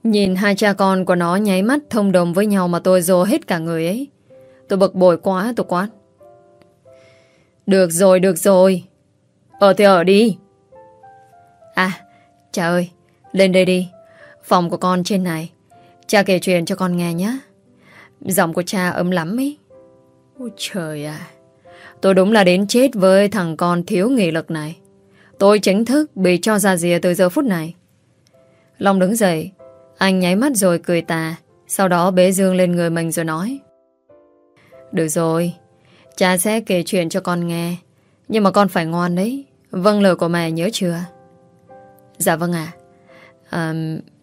A: Nhìn hai cha con của nó nháy mắt thông đồng với nhau mà tôi dồ hết cả người ấy. Tôi bực bội quá tôi quát. Được rồi, được rồi. Ở thì ở đi. À, cha ơi, lên đây đi. Phòng của con trên này. Cha kể chuyện cho con nghe nhé. Giọng của cha ấm lắm ấy. Ôi trời à. Tôi đúng là đến chết với thằng con thiếu nghị lực này. Tôi chính thức bị cho ra rìa từ giờ phút này. Long đứng dậy, anh nháy mắt rồi cười tà Sau đó bế Dương lên người mình rồi nói Được rồi Cha sẽ kể chuyện cho con nghe Nhưng mà con phải ngoan đấy Vâng lời của mẹ nhớ chưa Dạ vâng ạ à.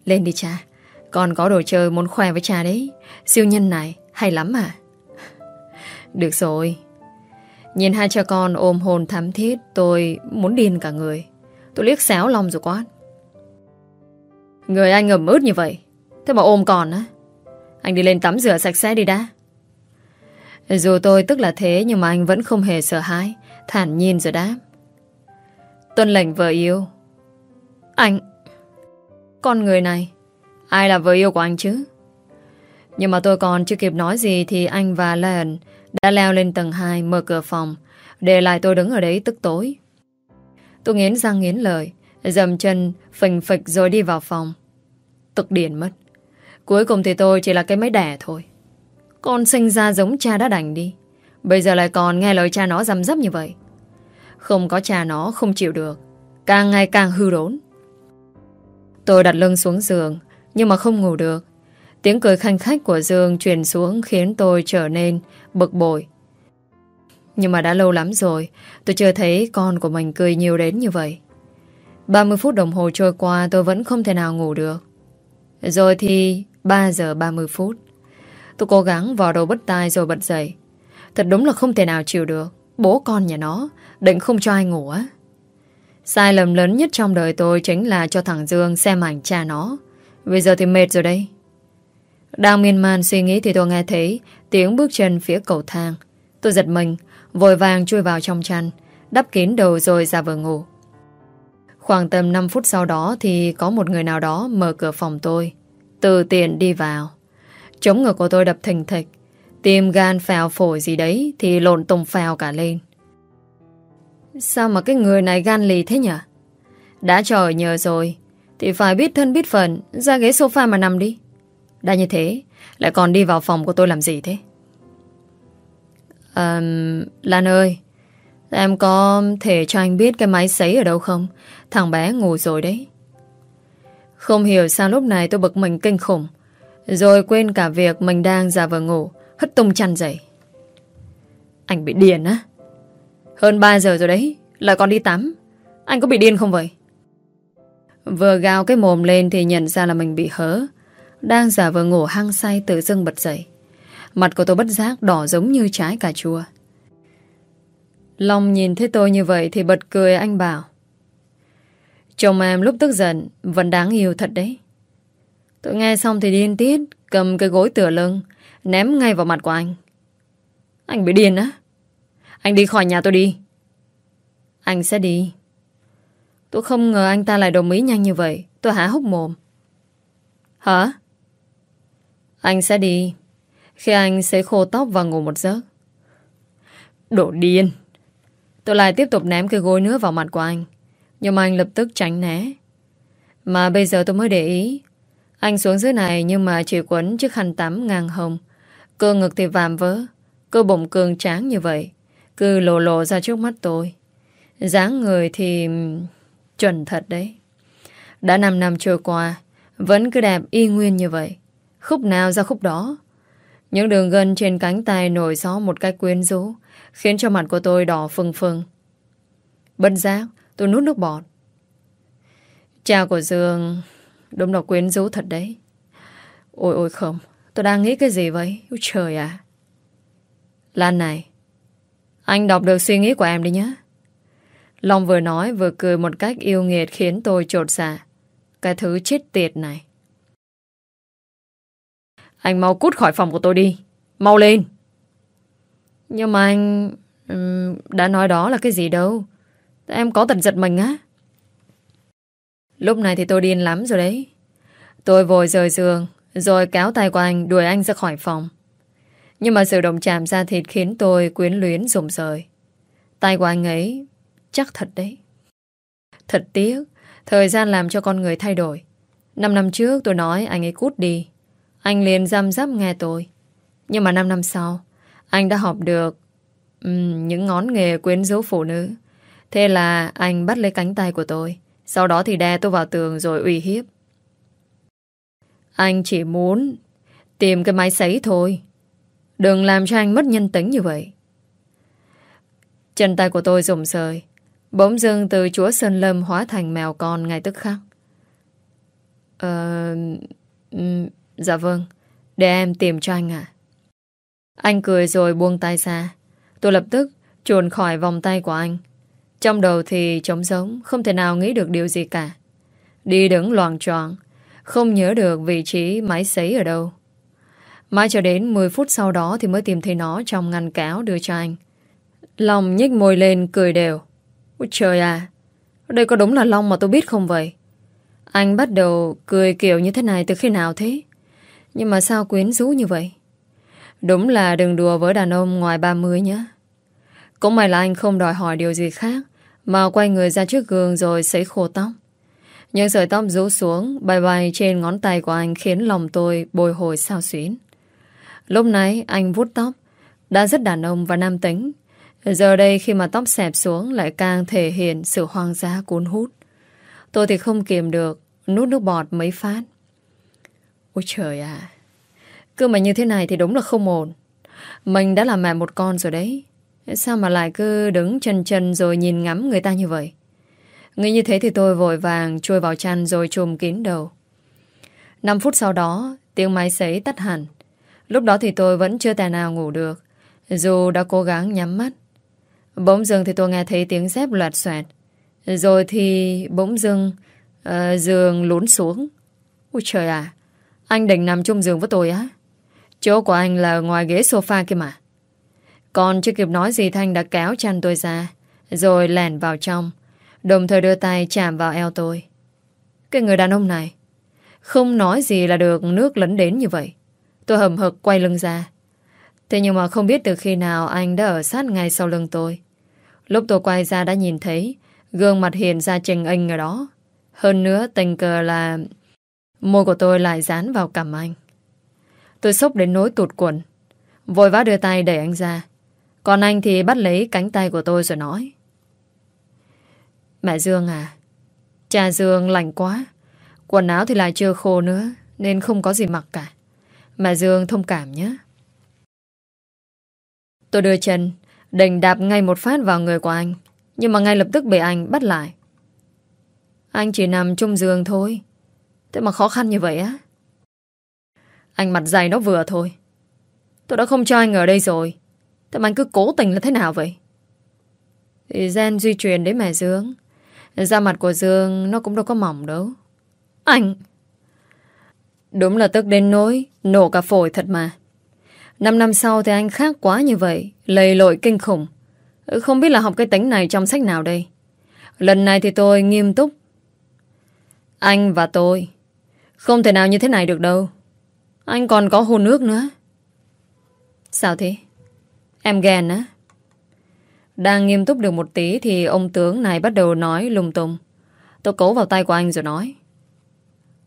A: Lên đi cha Con có đồ chơi muốn khoe với cha đấy Siêu nhân này hay lắm à Được rồi Nhìn hai cha con ôm hồn thắm thiết, Tôi muốn điên cả người. Tôi liếc xéo lòng rồi quát. Người anh ngầm ướt như vậy, Thế mà ôm còn á. Anh đi lên tắm rửa sạch sẽ đi đã. Dù tôi tức là thế, Nhưng mà anh vẫn không hề sợ hãi, Thản nhiên rồi đáp. Tuân lệnh vợ yêu. Anh, Con người này, Ai là vợ yêu của anh chứ? Nhưng mà tôi còn chưa kịp nói gì Thì anh và Lion đã leo lên tầng 2 Mở cửa phòng. Để lại tôi đứng ở đấy tức tối. Tôi nghiến răng nghiến lời Dầm chân, phình phịch rồi đi vào phòng. Tức điển mất. Cuối cùng thì tôi chỉ là cái máy đẻ thôi. Con sinh ra giống cha đã đành đi. Bây giờ lại còn nghe lời cha nó dầm dấp như vậy. Không có cha nó không chịu được. Càng ngày càng hư đốn. Tôi đặt lưng xuống giường, Nhưng mà không ngủ được. Tiếng cười khanh khách của Dương truyền xuống Khiến tôi trở nên bực bội Nhưng mà đã lâu lắm rồi, Tôi chưa thấy con của mình cười nhiều đến như vậy 30 phút đồng hồ trôi qua, tôi vẫn không thể nào ngủ được. Rồi thì 3 giờ 30 phút. Tôi cố gắng vò đầu bất tai rồi bật dậy. Thật đúng là không thể nào chịu được. Bố con nhà nó, định không cho ai ngủ á. Sai lầm lớn nhất trong đời tôi chính là cho thằng Dương xem ảnh cha nó. Bây giờ thì mệt rồi đây. Đang miên man suy nghĩ thì tôi nghe thấy tiếng bước chân phía cầu thang. Tôi giật mình, vội vàng chui vào trong chăn, đắp kín đầu rồi ra vừa ngủ. Khoảng tầm 5 phút sau đó thì có một người nào đó mở cửa phòng tôi. Từ tiện đi vào. Chống ngực của tôi đập thình thịch. Tim gan phèo phổi gì đấy thì lộn tùng phèo cả lên. Sao mà cái người này gan lì thế nhỉ? Đã chờ nhờ rồi thì phải biết thân biết phận ra ghế sofa mà nằm đi. Đã như thế lại còn đi vào phòng của tôi làm gì thế? Um, Lan ơi Em có thể cho anh biết cái máy sấy ở đâu không? Thằng bé ngủ rồi đấy. Không hiểu sao lúc này tôi bực mình kinh khủng. Rồi quên cả việc mình đang giả vờ ngủ, hất tung chăn dậy. Anh bị điên á? Hơn 3 giờ rồi đấy, lại còn đi tắm. Anh có bị điên không vậy? Vừa gào cái mồm lên thì nhận ra là mình bị hớ. Đang giả vờ ngủ hăng say tự dưng bật dậy. Mặt của tôi bất giác đỏ giống như trái cà chua. Long nhìn thấy tôi như vậy thì bật cười anh bảo. Chồng em lúc tức giận vẫn đáng yêu thật đấy. Tôi nghe xong thì điên tiết, cầm cái gối tựa lưng, ném ngay vào mặt của anh. Anh bị điên á? Anh đi khỏi nhà tôi đi. Anh sẽ đi. Tôi không ngờ anh ta lại đồng ý nhanh như vậy. Tôi há hốc mồm. Hả? Anh sẽ đi. Khi anh sẽ khô tóc và ngủ một giấc. đổ điên. Tôi lại tiếp tục ném cái gối nữa vào mặt của anh. Nhưng mà anh lập tức tránh né. Mà bây giờ tôi mới để ý. Anh xuống dưới này nhưng mà chỉ quấn chiếc khăn tắm ngang hồng. Cơ ngực thì vàm vỡ. Cơ bụng cường tráng như vậy. Cứ lộ lộ ra trước mắt tôi. dáng người thì chuẩn thật đấy. Đã 5 năm trôi qua, vẫn cứ đẹp y nguyên như vậy. Khúc nào ra khúc đó. Những đường gân trên cánh tay nổi gió một cách quyến rũ, khiến cho mặt của tôi đỏ phừng phừng. Bân giác, tôi nuốt nước bọt. Cha của Dương đúng là quyến rũ thật đấy. Ôi ôi không, tôi đang nghĩ cái gì vậy? Úi trời à. Lan này, anh đọc được suy nghĩ của em đi nhé. Long vừa nói vừa cười một cách yêu nghiệt khiến tôi trột dạ. Cái thứ chết tiệt này. Anh mau cút khỏi phòng của tôi đi. Mau lên. Nhưng mà anh... Um, đã nói đó là cái gì đâu. Em có tật giật mình á. Lúc này thì tôi điên lắm rồi đấy. Tôi vội rời giường, rồi kéo tay của anh đuổi anh ra khỏi phòng. Nhưng mà sự động chạm ra thịt khiến tôi quyến luyến rụng rời. Tay của anh ấy chắc thật đấy. Thật tiếc, thời gian làm cho con người thay đổi. Năm năm trước tôi nói anh ấy cút đi. Anh liền răm rắp nghe tôi. Nhưng mà năm năm sau, anh đã học được um, những ngón nghề quyến rũ phụ nữ. Thế là anh bắt lấy cánh tay của tôi. Sau đó thì đe tôi vào tường rồi uy hiếp. Anh chỉ muốn tìm cái máy sấy thôi. Đừng làm cho anh mất nhân tính như vậy. Chân tay của tôi rụng rời. Bỗng dưng từ chúa Sơn Lâm hóa thành mèo con ngay tức khắc. Ờ dạ vâng. Để em tìm cho anh ạ. Anh cười rồi buông tay ra. Tôi lập tức chuồn khỏi vòng tay của anh. Trong đầu thì trống giống, không thể nào nghĩ được điều gì cả. Đi đứng loạn tròn, không nhớ được vị trí máy sấy ở đâu. Mãi cho đến 10 phút sau đó thì mới tìm thấy nó trong ngăn cáo đưa cho anh. Long nhếch môi lên cười đều. Ôi trời à, đây có đúng là Long mà tôi biết không vậy? Anh bắt đầu cười kiểu như thế này từ khi nào thế? Nhưng mà sao quyến rũ như vậy? Đúng là đừng đùa với đàn ông ngoài 30 nhé. Cũng may là anh không đòi hỏi điều gì khác mà quay người ra trước gương rồi sấy khô tóc. Những sợi tóc rũ xuống bay bay trên ngón tay của anh khiến lòng tôi bồi hồi sao xuyến. Lúc nãy anh vuốt tóc đã rất đàn ông và nam tính. Giờ đây khi mà tóc xẹp xuống lại càng thể hiện sự hoang dã cuốn hút. Tôi thì không kiềm được, nút nước bọt mấy phát. Ôi trời à, cứ mà như thế này thì đúng là không ổn. Mình đã là mẹ một con rồi đấy. Sao mà lại cứ đứng chân chân rồi nhìn ngắm người ta như vậy? Nghĩ như thế thì tôi vội vàng chui vào chăn rồi trùm kín đầu. 5 phút sau đó, tiếng máy sấy tắt hẳn. Lúc đó thì tôi vẫn chưa tài nào ngủ được, dù đã cố gắng nhắm mắt. Bỗng dưng thì tôi nghe thấy tiếng dép loạt xoẹt. Rồi thì bỗng dưng uh, giường lún xuống. Ôi trời à, anh định nằm chung giường với tôi á? Chỗ của anh là ngoài ghế sofa kia mà. Còn chưa kịp nói gì Thanh đã kéo chăn tôi ra, rồi lèn vào trong, đồng thời đưa tay chạm vào eo tôi. Cái người đàn ông này, không nói gì là được nước lấn đến như vậy. Tôi hầm hực quay lưng ra. Thế nhưng mà không biết từ khi nào anh đã ở sát ngay sau lưng tôi. Lúc tôi quay ra đã nhìn thấy gương mặt hiện ra trình anh ở đó. Hơn nữa tình cờ là môi của tôi lại dán vào cằm anh. Tôi sốc đến nỗi tụt quần. Vội vã đưa tay đẩy anh ra. Còn anh thì bắt lấy cánh tay của tôi rồi nói. Mẹ Dương à, cha Dương lạnh quá. Quần áo thì lại chưa khô nữa, nên không có gì mặc cả. Mẹ Dương thông cảm nhé. Tôi đưa chân, đành đạp ngay một phát vào người của anh. Nhưng mà ngay lập tức bị anh bắt lại. Anh chỉ nằm chung giường thôi. Thế mà khó khăn như vậy á. Anh mặt dày nó vừa thôi. Tôi đã không cho anh ở đây rồi. Thế mà anh cứ cố tình là thế nào vậy? Thì gen di truyền đến mẹ Dương. Da mặt của Dương nó cũng đâu có mỏng đâu. Anh! Đúng là tức đến nỗi nổ cả phổi thật mà. Năm năm sau thì anh khác quá như vậy, lầy lội kinh khủng. Không biết là học cái tính này trong sách nào đây. Lần này thì tôi nghiêm túc. Anh và tôi không thể nào như thế này được đâu. Anh còn có hôn nước nữa. Sao thế? Em ghen á? Đang nghiêm túc được một tí thì ông tướng này bắt đầu nói lung tung. Tôi cố vào tay của anh rồi nói.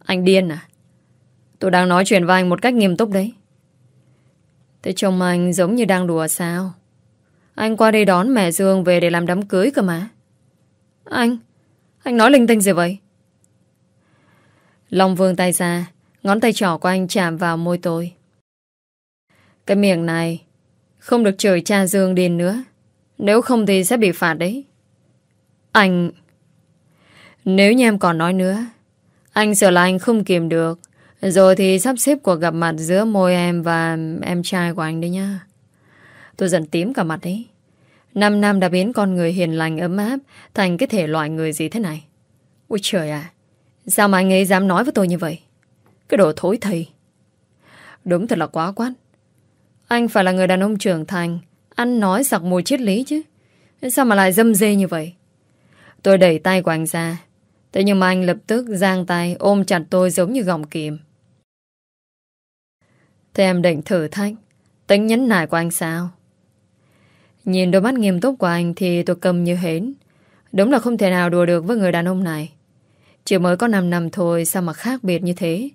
A: Anh điên à? Tôi đang nói chuyện với anh một cách nghiêm túc đấy. Thế chồng anh giống như đang đùa sao? Anh qua đây đón mẹ Dương về để làm đám cưới cơ mà. Anh, anh nói linh tinh gì vậy? Long vương tay ra, ngón tay trỏ của anh chạm vào môi tôi. Cái miệng này không được chửi cha Dương Điền nữa. Nếu không thì sẽ bị phạt đấy. Anh... Nếu như em còn nói nữa, anh sợ là anh không kiềm được. Rồi thì sắp xếp cuộc gặp mặt giữa môi em và em trai của anh đấy nhá. Tôi dần tím cả mặt đấy. Năm năm đã biến con người hiền lành ấm áp thành cái thể loại người gì thế này. Ôi trời à, sao mà anh ấy dám nói với tôi như vậy? Cái đồ thối thầy. Đúng thật là quá quát. Anh phải là người đàn ông trưởng thành, ăn nói sặc mùi triết lý chứ. Sao mà lại dâm dê như vậy? Tôi đẩy tay của anh ra. Thế nhưng mà anh lập tức giang tay ôm chặt tôi giống như gọng kìm. Thế em định thử thách Tính nhấn nại của anh sao Nhìn đôi mắt nghiêm túc của anh Thì tôi cầm như hến Đúng là không thể nào đùa được với người đàn ông này chỉ mới có 5 năm thôi Sao mà khác biệt như thế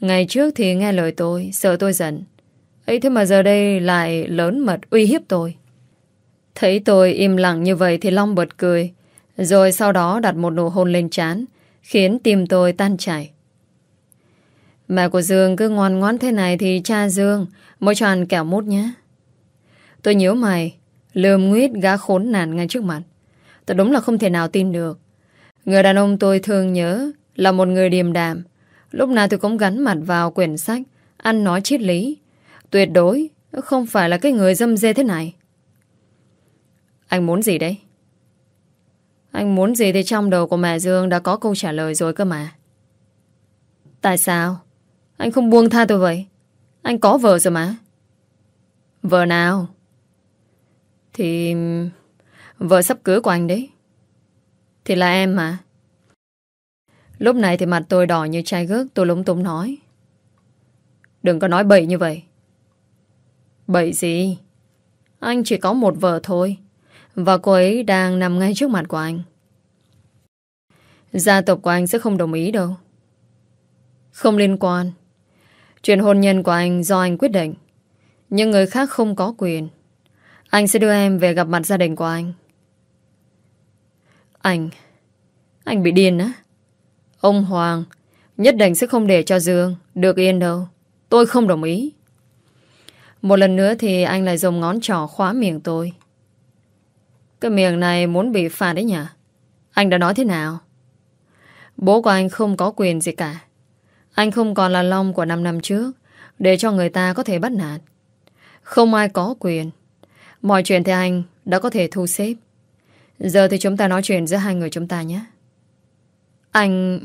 A: Ngày trước thì nghe lời tôi Sợ tôi giận ấy thế mà giờ đây lại lớn mật uy hiếp tôi Thấy tôi im lặng như vậy Thì Long bật cười Rồi sau đó đặt một nụ hôn lên trán Khiến tim tôi tan chảy Mẹ của Dương cứ ngoan ngoãn thế này thì cha Dương mới cho ăn kẹo mút nhé. Tôi nhớ mày, lườm nguyết gã khốn nạn ngay trước mặt. Tôi đúng là không thể nào tin được. Người đàn ông tôi thường nhớ là một người điềm đạm. Lúc nào tôi cũng gắn mặt vào quyển sách, ăn nói triết lý. Tuyệt đối không phải là cái người dâm dê thế này. Anh muốn gì đấy? Anh muốn gì thì trong đầu của mẹ Dương đã có câu trả lời rồi cơ mà. Tại sao? Anh không buông tha tôi vậy Anh có vợ rồi mà Vợ nào Thì Vợ sắp cưới của anh đấy thì là em mà. Lúc này thì mặt tôi đỏ như chai gớt, Tôi lúng túng nói. Đừng có nói bậy như vậy. Bậy gì? Anh chỉ có một vợ thôi, Và cô ấy đang nằm ngay trước mặt của anh. Gia tộc của anh sẽ không đồng ý đâu. Không liên quan. Chuyện hôn nhân của anh do anh quyết định. Nhưng người khác không có quyền. Anh sẽ đưa em về gặp mặt gia đình của anh. Anh. Anh bị điên á. Ông Hoàng, Nhất định sẽ không để cho Dương Được yên đâu. Tôi không đồng ý. Một lần nữa thì anh lại dùng ngón trỏ khóa miệng tôi. Cái miệng này muốn bị phạt đấy nhỉ? Anh đã nói thế nào? Bố của anh không có quyền gì cả. Anh không còn là Long của 5 năm trước, Để cho người ta có thể bắt nạt. Không ai có quyền. Mọi chuyện thì anh đã có thể thu xếp. Giờ thì chúng ta nói chuyện giữa hai người chúng ta nhé. Anh...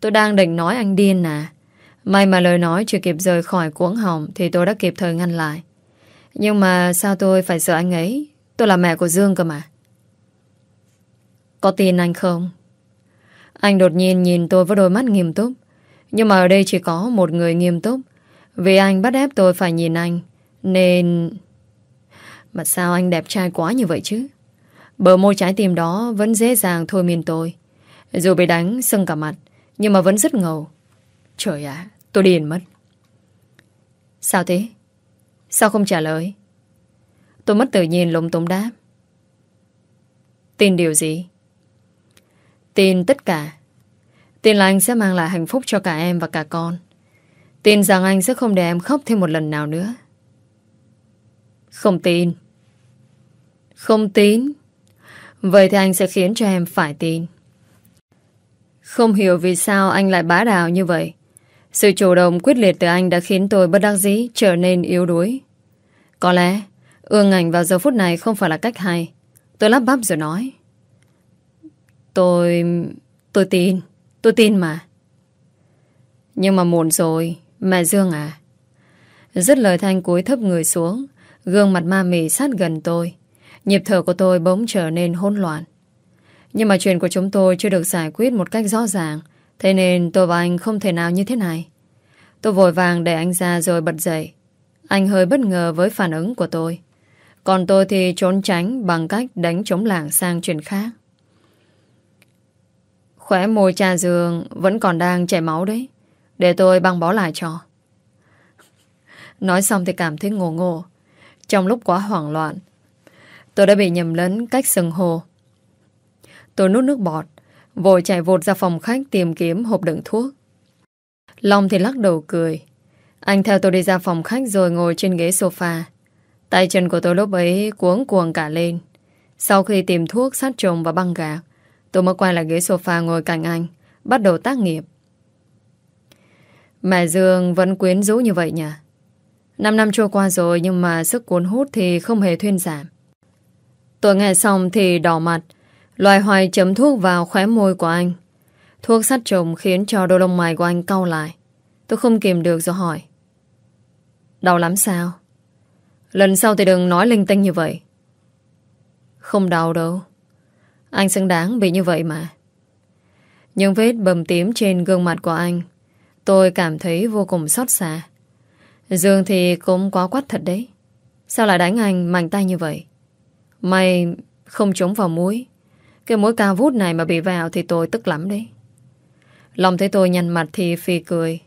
A: Tôi đang định nói anh điên à. May mà lời nói chưa kịp rời khỏi cuống họng Thì tôi đã kịp thời ngăn lại. Nhưng mà sao tôi phải sợ anh ấy? Tôi là mẹ của Dương cơ mà. Có tin anh không? Anh đột nhiên nhìn tôi với đôi mắt nghiêm túc. Nhưng mà ở đây chỉ có một người nghiêm túc. Vì anh bắt ép tôi phải nhìn anh, Nên... Mà sao anh đẹp trai quá như vậy chứ? Bờ môi trái tim đó Vẫn dễ dàng thôi miên tôi Dù bị đánh, sưng cả mặt, Nhưng mà vẫn rất ngầu Trời ạ, tôi điền mất Sao thế Sao không trả lời Tôi mất tự nhiên lúng túng đáp Tin điều gì Tin tất cả Tin là anh sẽ mang lại hạnh phúc cho cả em và cả con. Tin rằng anh sẽ không để em khóc thêm một lần nào nữa. Không tin. Không tin. Vậy thì anh sẽ khiến cho em phải tin. Không hiểu vì sao anh lại bá đạo như vậy. Sự chủ động quyết liệt từ anh đã khiến tôi bất đắc dĩ trở nên yếu đuối. Có lẽ ương ảnh vào giờ phút này không phải là cách hay. Tôi lắp bắp rồi nói. Tôi... tôi tin. Tôi tin mà. Nhưng mà muộn rồi, mẹ Dương à. rất lời thanh cúi thấp người xuống, gương mặt ma mị sát gần tôi. Nhịp thở của tôi bỗng trở nên hỗn loạn. Nhưng mà chuyện của chúng tôi chưa được giải quyết một cách rõ ràng, thế nên tôi và anh không thể nào như thế này. Tôi vội vàng để anh ra rồi bật dậy. Anh hơi bất ngờ với phản ứng của tôi. Còn tôi thì trốn tránh bằng cách đánh chống lảng sang chuyện khác. Khóe môi cha giường vẫn còn đang chảy máu đấy. Để tôi băng bó lại cho. Nói xong thì cảm thấy ngộ ngộ. Trong lúc quá hoảng loạn, tôi đã bị nhầm lẫn cách sừng hồ. Tôi nuốt nước bọt, vội chạy vột ra phòng khách tìm kiếm hộp đựng thuốc. Long thì lắc đầu cười. Anh theo tôi đi ra phòng khách rồi ngồi trên ghế sofa. Tay chân của tôi lúc ấy cuống cuồng cả lên. Sau khi tìm thuốc sát trùng và băng gạc, tôi mới quay lại ghế sofa ngồi cạnh anh, bắt đầu tác nghiệp. Mẹ Dương vẫn quyến rũ như vậy nhỉ? Năm năm trôi qua rồi nhưng mà sức cuốn hút thì không hề thuyên giảm. Tôi nghe xong thì đỏ mặt, loài hoài chấm thuốc vào khóe môi của anh. Thuốc sát trùng khiến cho đôi lông mày của anh cau lại. Tôi không kìm được rồi hỏi. Đau lắm sao? Lần sau thì đừng nói linh tinh như vậy. Không đau đâu. Anh xứng đáng bị như vậy mà. Những vết bầm tím trên gương mặt của anh tôi cảm thấy vô cùng xót xa. Dương thì cũng quá quắt thật đấy. Sao lại đánh anh mạnh tay như vậy? May không trúng vào mũi. Cái mũi cao vút này mà bị vào thì tôi tức lắm đấy. Lòng thấy tôi nhăn mặt thì phi cười.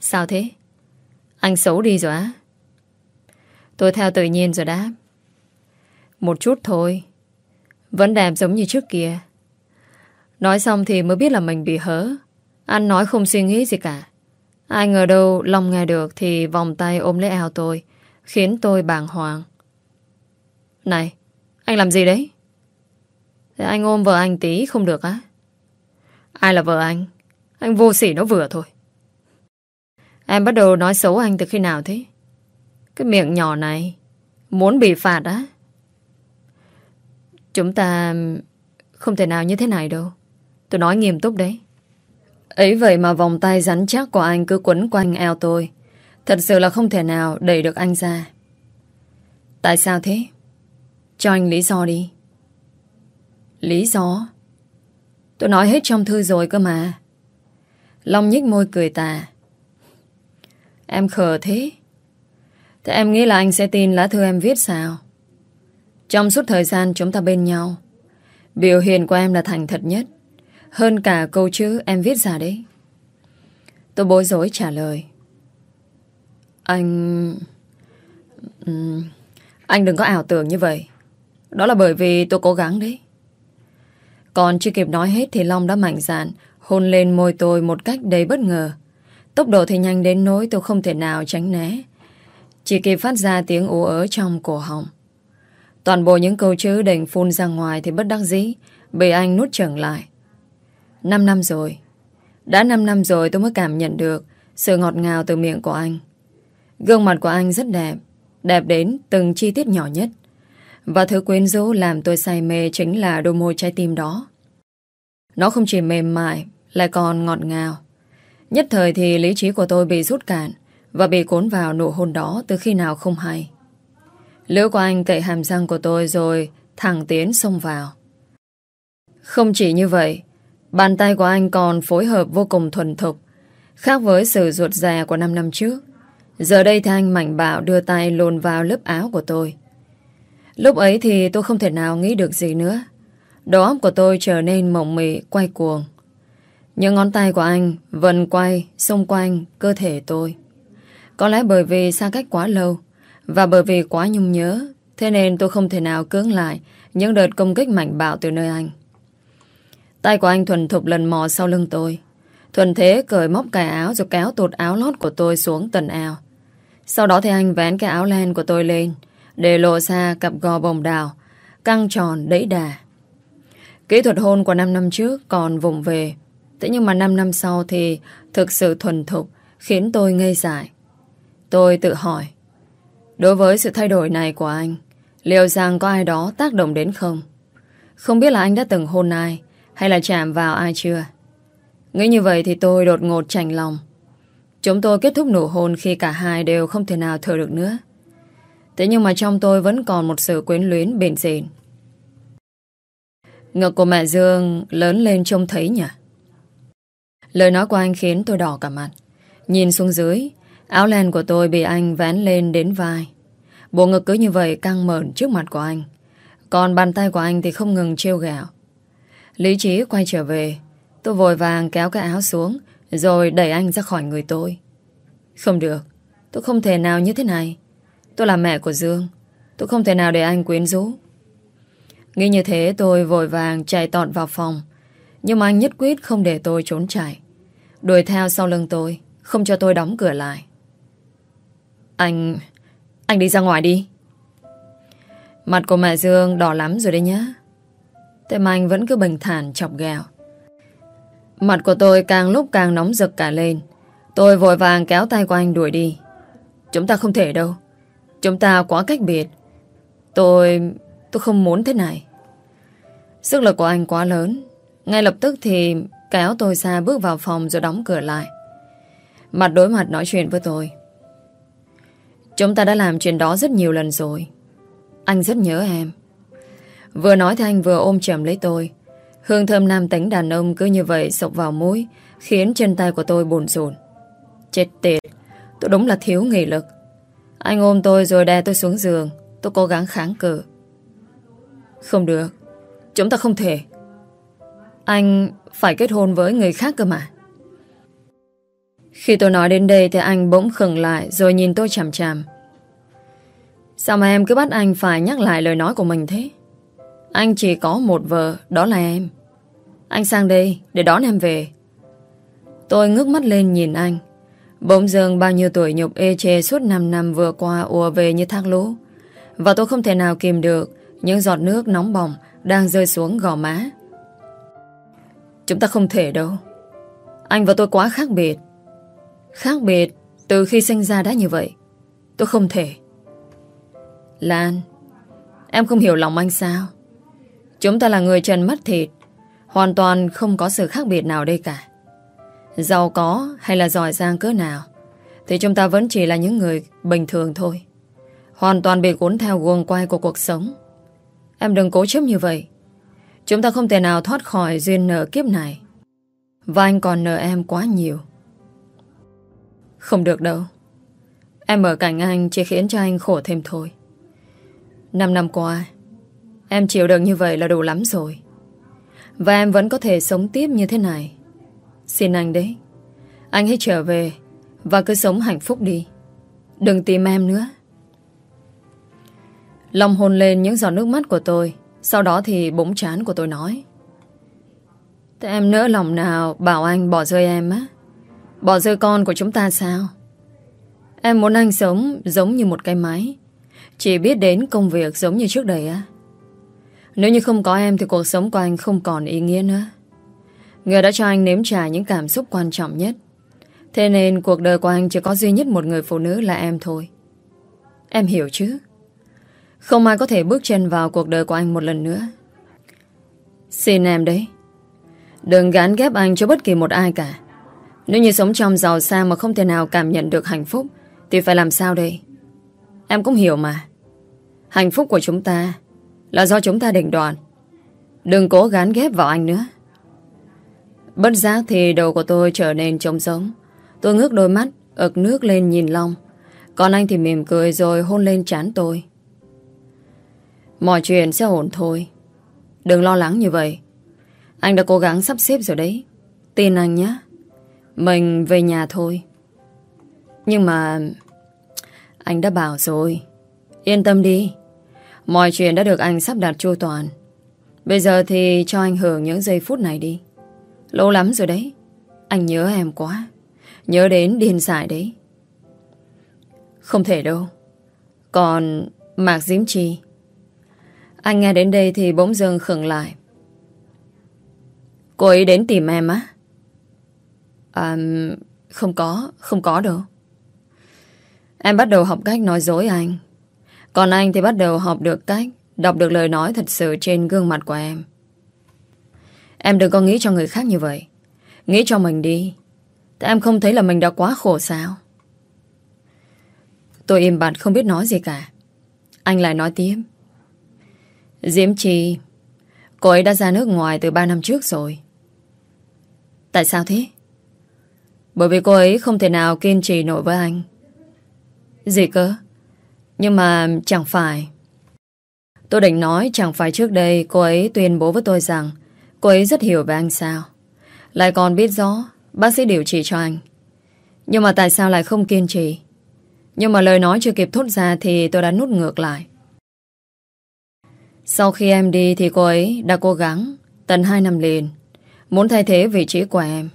A: Sao thế? Anh xấu đi rồi á? Tôi theo tự nhiên rồi đáp. Một chút thôi. Vẫn đẹp giống như trước kia. Nói xong thì mới biết là mình bị hớ. Anh nói không suy nghĩ gì cả. Ai ngờ đâu lòng nghe được thì vòng tay ôm lấy eo tôi, khiến tôi bàng hoàng. Này, anh làm gì đấy? Thế anh ôm vợ anh tí không được á? Ai là vợ anh? Anh vô sỉ nó vừa thôi. Em bắt đầu nói xấu anh từ khi nào thế? Cái miệng nhỏ này Muốn bị phạt á Chúng ta Không thể nào như thế này đâu Tôi nói nghiêm túc đấy Ấy vậy mà vòng tay rắn chắc của anh cứ quấn quanh eo tôi Thật sự là không thể nào đẩy được anh ra Tại sao thế? Cho anh lý do đi. Lý do? Tôi nói hết trong thư rồi cơ mà. Long nhích môi cười tà. Em khờ thế. Thế em nghĩ là anh sẽ tin lá thư em viết sao? Trong suốt thời gian chúng ta bên nhau, Biểu hiện của em là thành thật nhất. Hơn cả câu chữ em viết ra đấy. Tôi bối rối trả lời. Anh... Anh đừng có ảo tưởng như vậy. Đó là bởi vì tôi cố gắng đấy. Còn chưa kịp nói hết Thì Long đã mạnh dạn, Hôn lên môi tôi một cách đầy bất ngờ. Tốc độ thì nhanh đến nỗi tôi không thể nào tránh né. Chỉ kịp phát ra tiếng ú ớ trong cổ họng. Toàn bộ những câu chữ đành phun ra ngoài Thì bất đắc dĩ, Bị anh nút trở lại. Năm năm rồi. Đã năm năm rồi tôi mới cảm nhận được Sự ngọt ngào từ miệng của anh. Gương mặt của anh rất đẹp Đẹp đến từng chi tiết nhỏ nhất. Và thứ quyến rũ làm tôi say mê Chính là đôi môi trái tim đó Nó không chỉ mềm mại Lại còn ngọt ngào Nhất thời thì lý trí của tôi bị rút cạn và bị cuốn vào nụ hôn đó từ khi nào không hay. Lưỡi của anh cậy hàm răng của tôi rồi thẳng tiến xông vào. Không chỉ như vậy, bàn tay của anh còn phối hợp vô cùng thuần thục, khác với sự ruột rè của 5 năm trước. Giờ đây thì anh mạnh bạo đưa tay lồn vào lớp áo của tôi. Lúc ấy thì tôi không thể nào nghĩ được gì nữa. Đầu óc của tôi trở nên mộng mị, quay cuồng. Những ngón tay của anh vần quay xung quanh cơ thể tôi. Có lẽ bởi vì xa cách quá lâu Và bởi vì quá nhung nhớ Thế nên tôi không thể nào cưỡng lại Những đợt công kích mạnh bạo từ nơi anh Tay của anh thuần thục lần mò sau lưng tôi Thuần thế cởi móc cài áo Rồi kéo tụt áo lót của tôi xuống tần eo. Sau đó thì anh vén cái áo len của tôi lên để lộ ra cặp gò bồng đào, Căng tròn đẫy đà. Kỹ thuật hôn của 5 năm trước còn vùng về, Thế nhưng mà 5 năm sau thì Thực sự thuần thục, Khiến tôi ngây dại. Tôi tự hỏi, Đối với sự thay đổi này của anh, Liệu rằng có ai đó tác động đến không? Không biết là anh đã từng hôn ai, Hay là chạm vào ai chưa? Nghĩ như vậy thì tôi đột ngột chành lòng. Chúng tôi kết thúc nụ hôn Khi cả hai đều không thể nào thở được nữa. Thế nhưng mà trong tôi Vẫn còn một sự quyến luyến bền rền. Ngực của mẹ Dương lớn lên trông thấy nhỉ Lời nói của anh khiến tôi đỏ cả mặt Nhìn xuống dưới, Áo len của tôi bị anh vén lên đến vai. Bộ ngực cứ như vậy căng mờn trước mặt của anh. Còn bàn tay của anh thì không ngừng trêu gạo. Lý trí quay trở về. Tôi vội vàng kéo cái áo xuống, rồi đẩy anh ra khỏi người tôi. Không được. Tôi không thể nào như thế này. Tôi là mẹ của Dương. Tôi không thể nào để anh quyến rũ. Nghĩ như thế tôi vội vàng chạy tọt vào phòng. Nhưng mà anh nhất quyết không để tôi trốn chạy. Đuổi theo sau lưng tôi, không cho tôi đóng cửa lại. Anh... anh đi ra ngoài đi. Mặt của mẹ Dương đỏ lắm rồi đấy nhá. Thế mà anh vẫn cứ bình thản chọc ghẹo. Mặt của tôi càng lúc càng nóng rực cả lên. Tôi vội vàng kéo tay của anh đuổi đi. Chúng ta không thể đâu. Chúng ta quá cách biệt. Tôi... tôi không muốn thế này. Sức lực của anh quá lớn. Ngay lập tức thì kéo tôi ra bước vào phòng rồi đóng cửa lại. Mặt đối mặt nói chuyện với tôi. Chúng ta đã làm chuyện đó rất nhiều lần rồi. Anh rất nhớ em. Vừa nói thì anh vừa ôm chầm lấy tôi. Hương thơm nam tính đàn ông cứ như vậy sộc vào mũi, khiến chân tay của tôi buồn rùn. Chết tiệt, tôi đúng là thiếu nghị lực. Anh ôm tôi rồi đè tôi xuống giường, tôi cố gắng kháng cự. Không được, chúng ta không thể. Anh phải kết hôn với người khác cơ mà. Khi tôi nói đến đây thì anh bỗng khừng lại rồi nhìn tôi chằm chằm. Sao mà em cứ bắt anh phải nhắc lại lời nói của mình thế? Anh chỉ có một vợ, đó là em. Anh sang đây để đón em về. Tôi ngước mắt lên nhìn anh. Bỗng dưng bao nhiêu tuổi nhục ê chê suốt 5 năm vừa qua ùa về như thác lũ. Và tôi không thể nào kìm được những giọt nước nóng bỏng đang rơi xuống gò má. Chúng ta không thể đâu. Anh và tôi quá khác biệt. Khác biệt từ khi sinh ra đã như vậy. Tôi không thể. Lan, em không hiểu lòng anh sao? Chúng ta là người trần mắt thịt, hoàn toàn không có sự khác biệt nào đây cả. Giàu có hay là giỏi giang cỡ nào, thì chúng ta vẫn chỉ là những người bình thường thôi. Hoàn toàn bị cuốn theo guồng quay của cuộc sống. Em đừng cố chấp như vậy. Chúng ta không thể nào thoát khỏi duyên nợ kiếp này. Và anh còn nợ em quá nhiều. Không được đâu. Em ở cạnh anh chỉ khiến cho anh khổ thêm thôi. Năm năm qua, em chịu được như vậy là đủ lắm rồi. Và em vẫn có thể sống tiếp như thế này. Xin anh đấy. Anh hãy trở về và cứ sống hạnh phúc đi. Đừng tìm em nữa. Lòng hồn lên những giọt nước mắt của tôi. Sau đó thì bỗng chán của tôi nói. Thế em nỡ lòng nào bảo anh bỏ rơi em á? Bỏ rơi con của chúng ta sao? Em muốn anh sống giống như một cái máy chỉ biết đến công việc giống như trước đây á Nếu như không có em Thì cuộc sống của anh không còn ý nghĩa nữa Người đã cho anh nếm trải những cảm xúc quan trọng nhất. Thế nên cuộc đời của anh chỉ có duy nhất một người phụ nữ là em thôi. Em hiểu chứ? Không ai có thể bước chân vào cuộc đời của anh một lần nữa. Xin em đấy. Đừng gán ghép anh cho bất kỳ một ai cả. Nếu như sống trong giàu sang mà không thể nào cảm nhận được hạnh phúc, Thì phải làm sao đây? Em cũng hiểu mà. Hạnh phúc của chúng ta Là do chúng ta định đoạt. Đừng cố gán ghép vào anh nữa. Bất giác thì đầu của tôi trở nên trống giống Tôi ngước đôi mắt, ực nước lên nhìn Long. Còn anh thì mỉm cười rồi hôn lên trán tôi. Mọi chuyện sẽ ổn thôi. Đừng lo lắng như vậy. Anh đã cố gắng sắp xếp rồi đấy. Tin anh nhé. Mình về nhà thôi. Nhưng mà anh đã bảo rồi. Yên tâm đi. Mọi chuyện đã được anh sắp đặt chu toàn. Bây giờ thì cho anh hưởng những giây phút này đi. Lâu lắm rồi đấy. Anh nhớ em quá. Nhớ đến điên dại đấy. Không thể đâu. Còn Mạc Diễm Chi Anh nghe đến đây thì bỗng dưng khựng lại. Cô ấy đến tìm em á? À Không có Không có đâu. Em bắt đầu học cách nói dối anh. Còn anh thì bắt đầu học được cách Đọc được lời nói thật sự trên gương mặt của em. Em đừng có nghĩ cho người khác như vậy. Nghĩ cho mình đi. Tại em không thấy là mình đã quá khổ sao? Tôi im bặt không biết nói gì cả. Anh lại nói tiếp. Diễm Trì Cô ấy đã ra nước ngoài từ 3 năm trước rồi. Tại sao thế? Bởi vì cô ấy không thể nào kiên trì nổi với anh. Gì cơ? Nhưng mà chẳng phải. Tôi định nói chẳng phải trước đây Cô ấy tuyên bố với tôi rằng Cô ấy rất hiểu về anh sao Lại còn biết rõ Bác sĩ điều trị cho anh Nhưng mà tại sao lại không kiên trì Nhưng mà lời nói chưa kịp thốt ra Thì tôi đã nút ngược lại Sau khi em đi thì cô ấy đã cố gắng tận 2 năm liền muốn thay thế vị trí của em.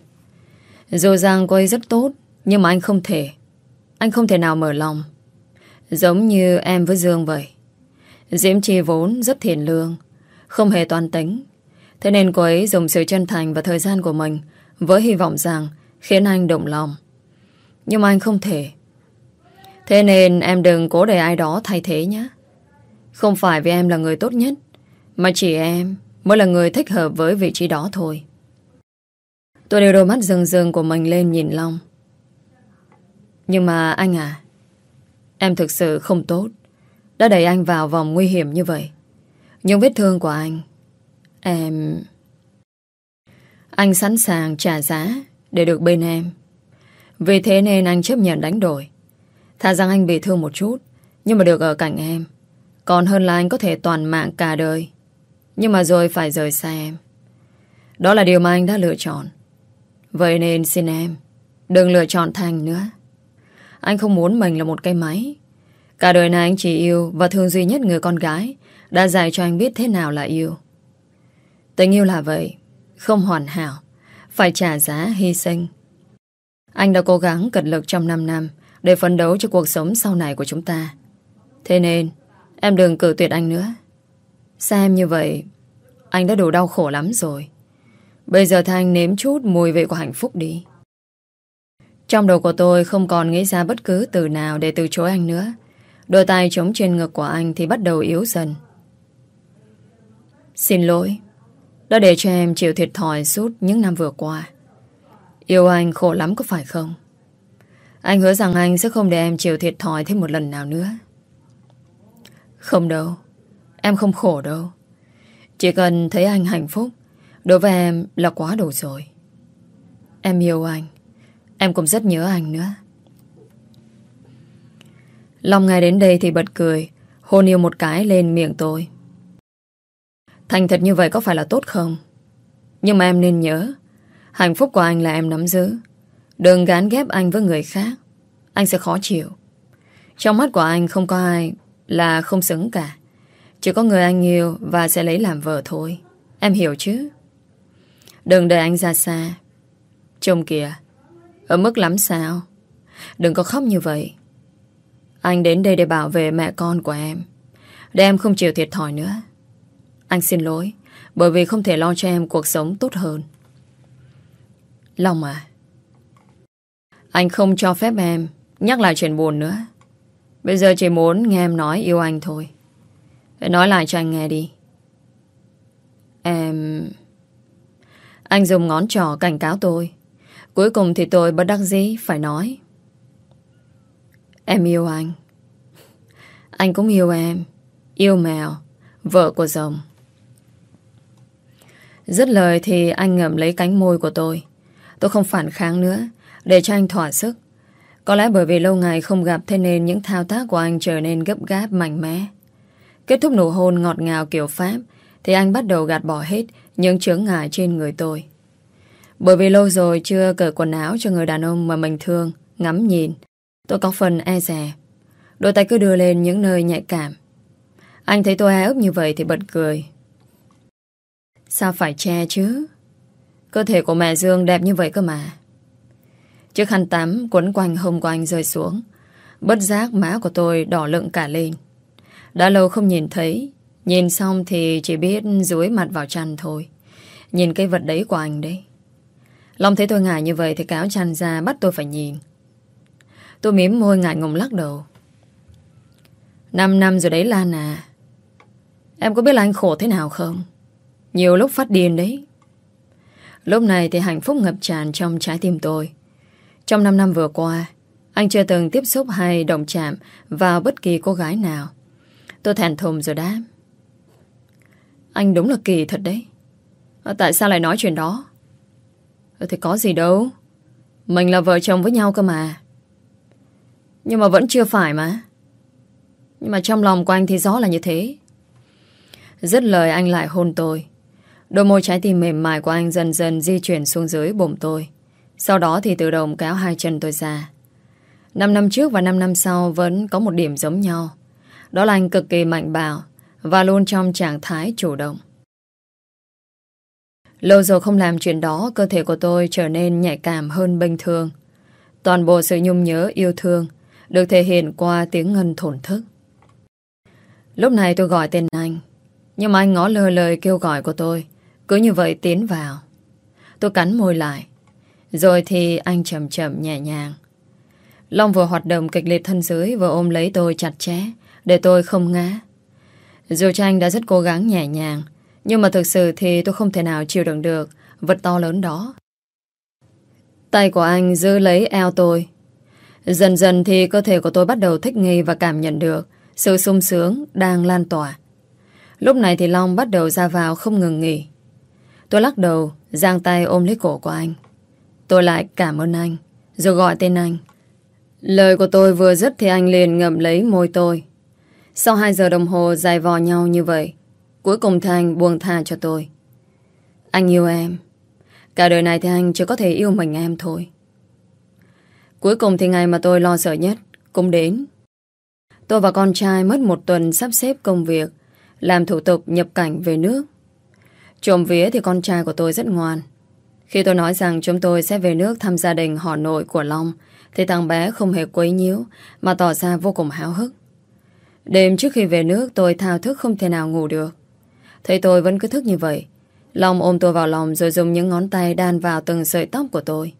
A: Dù rằng cô ấy rất tốt nhưng mà anh không thể. Anh không thể nào mở lòng. Giống như em với Dương vậy. Diễm Chi vốn rất thiền lương, không hề toàn tính. Thế nên cô ấy dùng sự chân thành và thời gian của mình với hy vọng rằng khiến anh động lòng. Nhưng mà anh không thể. Thế nên em đừng cố để ai đó thay thế nhé. Không phải vì em là người tốt nhất, mà chỉ em mới là người thích hợp với vị trí đó thôi. Tôi đều đôi mắt rừng rừng của mình lên nhìn Long. Nhưng mà anh à, em thực sự không tốt. Đã đẩy anh vào vòng nguy hiểm như vậy. Những vết thương của anh, em... Anh sẵn sàng trả giá để được bên em. Vì thế nên anh chấp nhận đánh đổi. Thà rằng anh bị thương một chút, nhưng mà được ở cạnh em. Còn hơn là anh có thể toàn mạng cả đời. Nhưng mà rồi phải rời xa em. Đó là điều mà anh đã lựa chọn. Vậy nên xin em, đừng lựa chọn Thành nữa. Anh không muốn mình là một cây máy. Cả đời này anh chỉ yêu và thương duy nhất người con gái đã dạy cho anh biết thế nào là yêu. Tình yêu là vậy, không hoàn hảo, phải trả giá hy sinh. Anh đã cố gắng cật lực trong 5 năm để phấn đấu cho cuộc sống sau này của chúng ta. Thế nên, em đừng cử tuyệt anh nữa. Xem như vậy, anh đã đủ đau khổ lắm rồi. Bây giờ Thanh nếm chút mùi vị của hạnh phúc đi. Trong đầu của tôi không còn nghĩ ra bất cứ từ nào để từ chối anh nữa. Đôi tay chống trên ngực của anh thì bắt đầu yếu dần. Xin lỗi. Đã để cho em chịu thiệt thòi suốt những năm vừa qua. Yêu anh khổ lắm có phải không? Anh hứa rằng anh sẽ không để em chịu thiệt thòi thêm một lần nào nữa. Không đâu. Em không khổ đâu. Chỉ cần thấy anh hạnh phúc, đối với em là quá đủ rồi. Em yêu anh. Em cũng rất nhớ anh nữa. Long nghe đến đây thì bật cười, hôn yêu một cái lên miệng tôi. Thành thật như vậy có phải là tốt không? Nhưng mà em nên nhớ, hạnh phúc của anh là em nắm giữ. Đừng gán ghép anh với người khác. Anh sẽ khó chịu. Trong mắt của anh không có ai là không xứng cả. Chỉ có người anh yêu và sẽ lấy làm vợ thôi. Em hiểu chứ? Đừng để anh ra xa. Trông kìa, ở mức lắm sao? Đừng có khóc như vậy. Anh đến đây để bảo vệ mẹ con của em. Để em không chịu thiệt thòi nữa. Anh xin lỗi, bởi vì không thể lo cho em cuộc sống tốt hơn. Long à, anh không cho phép em nhắc lại chuyện buồn nữa. Bây giờ chỉ muốn nghe em nói yêu anh thôi. Hãy nói lại cho anh nghe đi. Em... Anh dùng ngón trỏ cảnh cáo tôi. Cuối cùng thì tôi bất đắc dĩ phải nói. Em yêu anh. Anh cũng yêu em. Yêu mèo. Vợ của rồng. Dứt lời thì anh ngậm lấy cánh môi của tôi. Tôi không phản kháng nữa. Để cho anh thỏa sức. Có lẽ bởi vì lâu ngày không gặp Thế nên những thao tác của anh trở nên gấp gáp, mạnh mẽ Kết thúc nụ hôn ngọt ngào kiểu Pháp, Thì anh bắt đầu gạt bỏ hết Những chướng ngại trên người tôi Bởi vì lâu rồi chưa cởi quần áo Cho người đàn ông mà mình thương, Ngắm nhìn, Tôi có phần e rè Đôi tay cứ đưa lên những nơi nhạy cảm Anh thấy tôi e ấp như vậy thì bật cười Sao phải che chứ Cơ thể của mẹ Dương đẹp như vậy cơ mà Chiếc khăn tắm quấn quanh hông của anh rơi xuống. Bất giác má của tôi đỏ lựng cả lên. Đã lâu không nhìn thấy. Nhìn xong thì chỉ biết dưới mặt vào chăn thôi. Nhìn cái vật đấy của anh đấy. Long thấy tôi ngại như vậy thì cáo chăn ra bắt tôi phải nhìn. Tôi mím môi ngại ngùng lắc đầu. Năm năm rồi đấy Lan à. Em có biết là anh khổ thế nào không? Nhiều lúc phát điên đấy. Lúc này thì hạnh phúc ngập tràn trong trái tim tôi. Trong 5 năm vừa qua, anh chưa từng tiếp xúc hay động chạm vào bất kỳ cô gái nào. Tôi thèn thùng rồi đáp. Anh đúng là kỳ thật đấy. À, tại sao lại nói chuyện đó? À, thì có gì đâu. Mình là vợ chồng với nhau cơ mà. Nhưng mà vẫn chưa phải mà. Nhưng mà trong lòng của anh thì rõ là như thế. Dứt lời anh lại hôn tôi. Đôi môi trái tim mềm mại của anh dần dần di chuyển xuống dưới bụng tôi. Sau đó thì tự động kéo hai chân tôi ra. Năm năm trước và năm năm sau vẫn có một điểm giống nhau. Đó là anh cực kỳ mạnh bạo và luôn trong trạng thái chủ động. Lâu rồi không làm chuyện đó, cơ thể của tôi trở nên nhạy cảm hơn bình thường. Toàn bộ sự nhung nhớ yêu thương được thể hiện qua tiếng ngân thổn thức. Lúc này tôi gọi tên anh, nhưng mà anh ngó lơ lời kêu gọi của tôi, cứ như vậy tiến vào. Tôi cắn môi lại, rồi thì anh chậm chậm nhẹ nhàng. Long vừa hoạt động kịch liệt thân dưới vừa ôm lấy tôi chặt chẽ để tôi không ngã. Dù cho anh đã rất cố gắng nhẹ nhàng, nhưng mà thực sự thì tôi không thể nào chịu đựng được vật to lớn đó. Tay của anh giữ lấy eo tôi. Dần dần thì cơ thể của tôi bắt đầu thích nghi và cảm nhận được sự sung sướng đang lan tỏa. Lúc này thì Long bắt đầu ra vào không ngừng nghỉ. Tôi lắc đầu, giang tay ôm lấy cổ của anh. Tôi lại cảm ơn anh, rồi gọi tên anh. Lời của tôi vừa dứt thì anh liền ngậm lấy môi tôi. Sau 2 giờ đồng hồ dài vò nhau như vậy, cuối cùng thì anh buông tha cho tôi. Anh yêu em. Cả đời này thì anh chỉ có thể yêu mình em thôi. Cuối cùng thì ngày mà tôi lo sợ nhất cũng đến. Tôi và con trai mất một tuần sắp xếp công việc, làm thủ tục nhập cảnh về nước. Trộm vía thì con trai của tôi rất ngoan. Khi tôi nói rằng chúng tôi sẽ về nước thăm gia đình họ nội của Long, thì thằng bé không hề quấy nhiễu, mà tỏ ra vô cùng háo hức. Đêm trước khi về nước tôi thao thức không thể nào ngủ được. Thấy tôi vẫn cứ thức như vậy. Long ôm tôi vào lòng rồi dùng những ngón tay đan vào từng sợi tóc của tôi.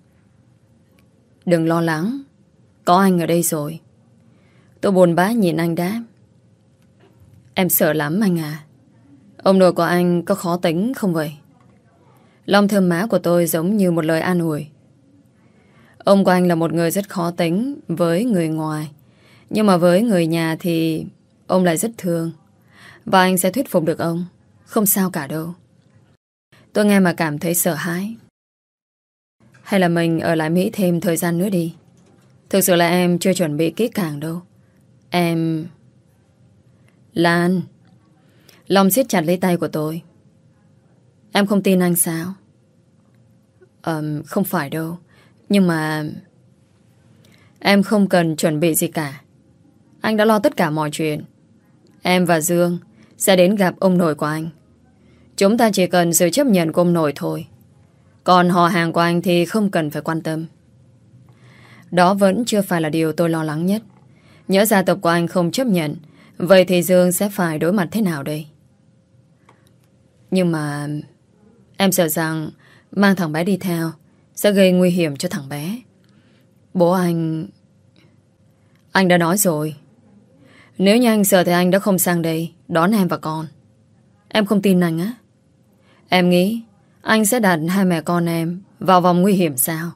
A: Đừng lo lắng. Có anh ở đây rồi. Tôi buồn bã nhìn anh đáp. Em sợ lắm anh à. Ông nội của anh có khó tính không vậy? Long thơm má của tôi giống như một lời an ủi. Ông của anh là một người rất khó tính với người ngoài. Nhưng mà với người nhà thì ông lại rất thương. Và anh sẽ thuyết phục được ông. Không sao cả đâu. Tôi nghe mà cảm thấy sợ hãi. Hay là mình ở lại Mỹ thêm thời gian nữa đi. Thực sự là em chưa chuẩn bị kỹ càng đâu. Em... Lan... Long siết chặt lấy tay của tôi. Em không tin anh sao? um, không phải đâu. Nhưng mà... Em không cần chuẩn bị gì cả. Anh đã lo tất cả mọi chuyện. Em và Dương sẽ đến gặp ông nội của anh. Chúng ta chỉ cần sự chấp nhận của ông nội thôi. Còn họ hàng của anh thì không cần phải quan tâm. Đó vẫn chưa phải là điều tôi lo lắng nhất. Nhớ gia tộc của anh không chấp nhận, vậy thì Dương sẽ phải đối mặt thế nào đây? Nhưng mà... Em sợ rằng mang thằng bé đi theo sẽ gây nguy hiểm cho thằng bé. Bố anh... Anh đã nói rồi. Nếu như anh sợ thì anh đã không sang đây đón em và con. Em không tin anh á? Em nghĩ anh sẽ đặt hai mẹ con em vào vòng nguy hiểm sao?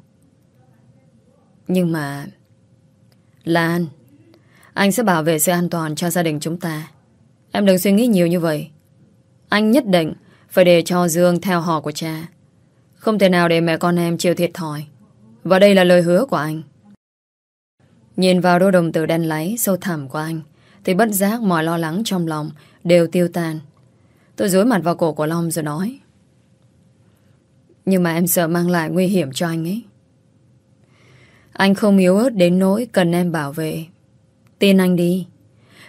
A: Nhưng mà... Lan, anh sẽ bảo vệ sự an toàn cho gia đình chúng ta. Em đừng suy nghĩ nhiều như vậy. Anh nhất định phải để cho Dương theo họ của cha. Không thể nào để mẹ con em chịu thiệt thòi. Và đây là lời hứa của anh. Nhìn vào đôi đồng tử đen láy sâu thẳm của anh, thì bất giác mọi lo lắng trong lòng đều tiêu tan. Tôi dối mặt vào cổ của Long rồi nói. Nhưng mà em sợ mang lại nguy hiểm cho anh ấy. Anh không yếu ớt đến nỗi cần em bảo vệ. Tin anh đi.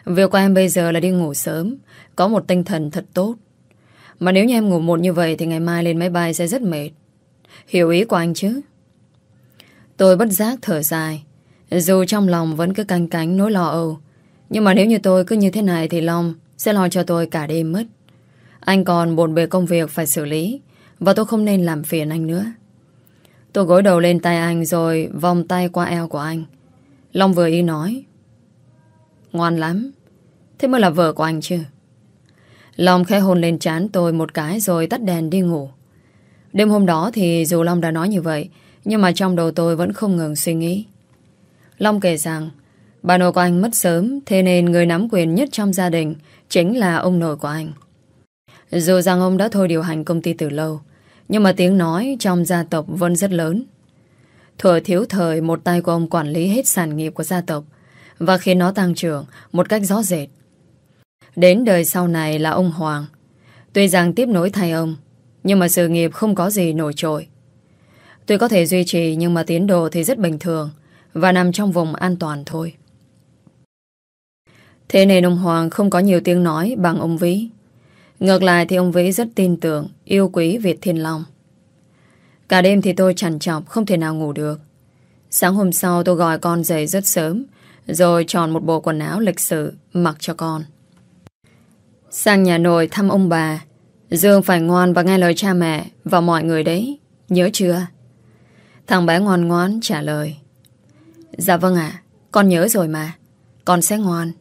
A: Việc của em bây giờ là đi ngủ sớm, có một tinh thần thật tốt. Mà nếu như em ngủ một như vậy thì ngày mai lên máy bay sẽ rất mệt. Hiểu ý của anh chứ? Tôi bất giác thở dài. Dù trong lòng vẫn cứ canh cánh nỗi lo âu. Nhưng mà nếu như tôi cứ như thế này thì Long sẽ lo cho tôi cả đêm mất. Anh còn bồn bề công việc phải xử lý và tôi không nên làm phiền anh nữa. Tôi gối đầu lên tay anh rồi vòng tay qua eo của anh. Long vừa ý nói. Ngoan lắm. Thế mới là vợ của anh chứ. Long khẽ hôn lên trán tôi một cái rồi tắt đèn đi ngủ. Đêm hôm đó thì dù Long đã nói như vậy, nhưng mà trong đầu tôi vẫn không ngừng suy nghĩ. Long kể rằng, bà nội của anh mất sớm, thế nên người nắm quyền nhất trong gia đình chính là ông nội của anh. Dù rằng ông đã thôi điều hành công ty từ lâu, nhưng mà tiếng nói trong gia tộc vẫn rất lớn. Thừa thiếu thời một tay của ông quản lý hết sản nghiệp của gia tộc và khiến nó tăng trưởng một cách rõ rệt. Đến đời sau này là ông Hoàng. Tuy rằng tiếp nối thay ông, nhưng mà sự nghiệp không có gì nổi trội. Tuy có thể duy trì nhưng mà tiến độ thì rất bình thường và nằm trong vùng an toàn thôi. Thế nên ông Hoàng không có nhiều tiếng nói bằng ông Vĩ. Ngược lại thì ông Vĩ rất tin tưởng, yêu quý Việt Thiên Long. Cả đêm thì tôi chằn chọc không thể nào ngủ được. Sáng hôm sau tôi gọi con dậy rất sớm, rồi chọn một bộ quần áo lịch sự mặc cho con. Sang nhà nội thăm ông bà, Dương phải ngoan và nghe lời cha mẹ và mọi người đấy. Nhớ chưa? Thằng bé ngoan ngoan trả lời. Dạ vâng ạ, con nhớ rồi mà. Con sẽ ngoan.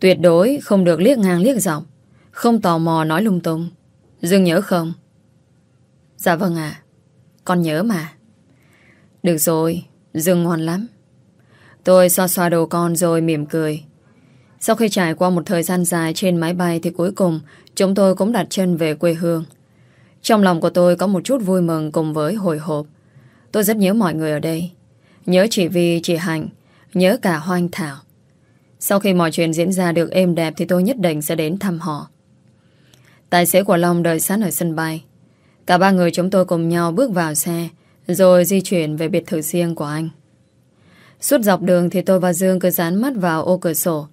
A: Tuyệt đối không được liếc ngang liếc dọc, không tò mò nói lung tung. Dương nhớ không? Dạ vâng ạ, con nhớ mà. Được rồi, Dương ngoan lắm. Tôi xoa xoa đầu con rồi mỉm cười. Sau khi trải qua một thời gian dài trên máy bay thì cuối cùng chúng tôi cũng đặt chân về quê hương. Trong lòng của tôi có một chút vui mừng cùng với hồi hộp. Tôi rất nhớ mọi người ở đây. Nhớ chị Vi, chị Hạnh, nhớ cả Hoang Thảo. Sau khi mọi chuyện diễn ra được êm đẹp thì tôi nhất định sẽ đến thăm họ. Tài xế của Long đợi sẵn ở sân bay. Cả ba người chúng tôi cùng nhau bước vào xe rồi di chuyển về biệt thự riêng của anh. Suốt dọc đường thì tôi và Dương cứ dán mắt vào ô cửa sổ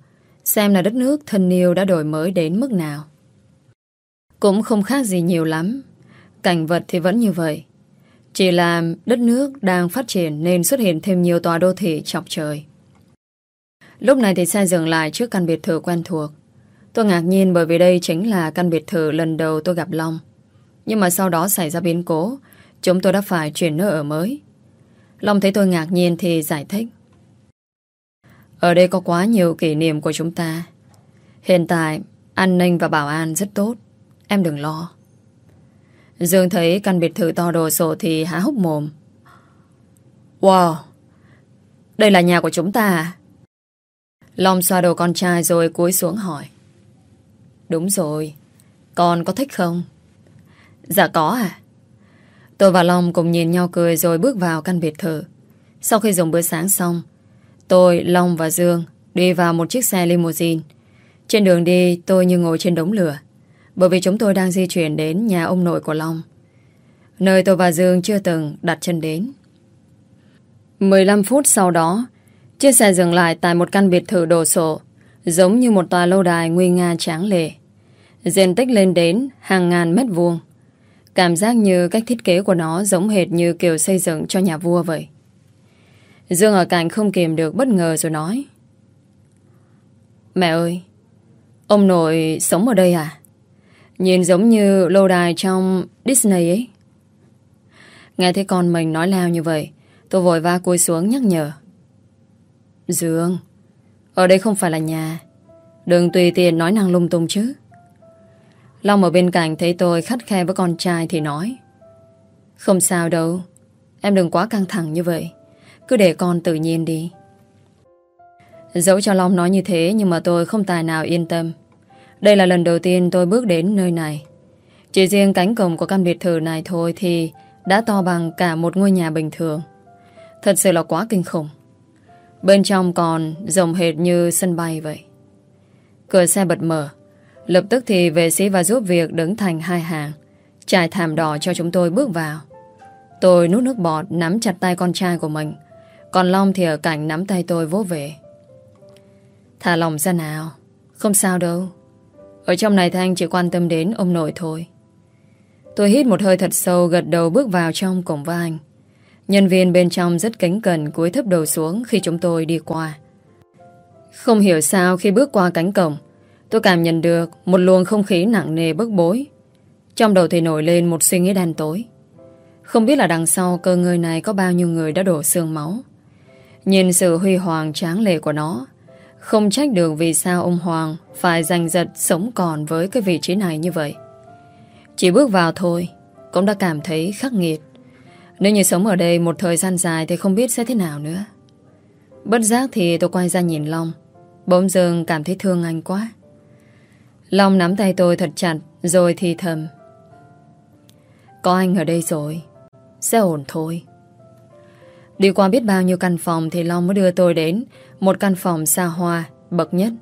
A: xem là đất nước thân yêu đã đổi mới đến mức nào. Cũng không khác gì nhiều lắm. Cảnh vật thì vẫn như vậy. Chỉ là đất nước đang phát triển nên xuất hiện thêm nhiều tòa đô thị chọc trời. Lúc này thì xe dừng lại trước căn biệt thự quen thuộc. Tôi ngạc nhiên bởi vì đây chính là căn biệt thự lần đầu tôi gặp Long. Nhưng mà sau đó xảy ra biến cố, chúng tôi đã phải chuyển nơi ở mới. Long thấy tôi ngạc nhiên thì giải thích. Ở đây có quá nhiều kỷ niệm của chúng ta. Hiện tại, an ninh và bảo an rất tốt. Em đừng lo. Dương thấy căn biệt thự to đồ sộ thì há hốc mồm. Wow! Đây là nhà của chúng ta à? Long xoa đầu con trai rồi cúi xuống hỏi. Đúng rồi. Con có thích không? Dạ có à? Tôi và Long cùng nhìn nhau cười rồi bước vào căn biệt thự. Sau khi dùng bữa sáng xong, tôi, Long và Dương đi vào một chiếc xe limousine. Trên đường đi, tôi như ngồi trên đống lửa. Bởi vì chúng tôi đang di chuyển đến nhà ông nội của Long. Nơi tôi và Dương chưa từng đặt chân đến. 15 phút sau đó, chiếc xe dừng lại tại một căn biệt thự đồ sộ, giống như một tòa lâu đài nguy nga tráng lệ. Diện tích lên đến hàng ngàn mét vuông. Cảm giác như cách thiết kế của nó giống hệt như kiểu xây dựng cho nhà vua vậy. Dương ở cạnh không kìm được bất ngờ rồi nói. Mẹ ơi, ông nội sống ở đây à? Nhìn giống như lâu đài trong Disney ấy. Nghe thấy con mình nói lao như vậy, tôi vội va cúi xuống nhắc nhở. Dương, ở đây không phải là nhà. Đừng tùy tiện nói năng lung tung chứ. Long ở bên cạnh thấy tôi khắt khe với con trai thì nói. Không sao đâu, em đừng quá căng thẳng như vậy. Cứ để con tự nhiên đi. Dẫu cho Long nói như thế, nhưng mà tôi không tài nào yên tâm. Đây là lần đầu tiên tôi bước đến nơi này. Chỉ riêng cánh cổng của căn biệt thự này thôi thì đã to bằng cả một ngôi nhà bình thường. Thật sự là quá kinh khủng. Bên trong còn rộng hệt như sân bay vậy. Cửa xe bật mở. Lập tức thì vệ sĩ và giúp việc đứng thành hai hàng. Trải thảm đỏ cho chúng tôi bước vào. Tôi nút nước bọt, nắm chặt tay con trai của mình. Còn Long thì ở cạnh nắm tay tôi vỗ về. Thả lòng ra nào. Không sao đâu. Ở trong này Thanh chỉ quan tâm đến ông nội thôi. Tôi hít một hơi thật sâu gật đầu bước vào trong cổng với anh. Nhân viên bên trong rất kính cẩn cúi thấp đầu xuống khi chúng tôi đi qua. Không hiểu sao khi bước qua cánh cổng, tôi cảm nhận được một luồng không khí nặng nề bức bối. Trong đầu thì nổi lên một suy nghĩ đen tối. Không biết là đằng sau cơ ngơi này có bao nhiêu người đã đổ xương máu. Nhìn sự huy hoàng tráng lệ của nó, không trách được vì sao ông Hoàng phải giành giật sống còn với cái vị trí này như vậy. Chỉ bước vào thôi, cũng đã cảm thấy khắc nghiệt. Nếu như sống ở đây một thời gian dài thì không biết sẽ thế nào nữa. Bất giác thì tôi quay ra nhìn Long. Bỗng dưng cảm thấy thương anh quá. Long nắm tay tôi thật chặt rồi thì thầm. Có anh ở đây rồi, sẽ ổn thôi. Đi qua biết bao nhiêu căn phòng thì Long mới đưa tôi đến một căn phòng xa hoa, bậc nhất.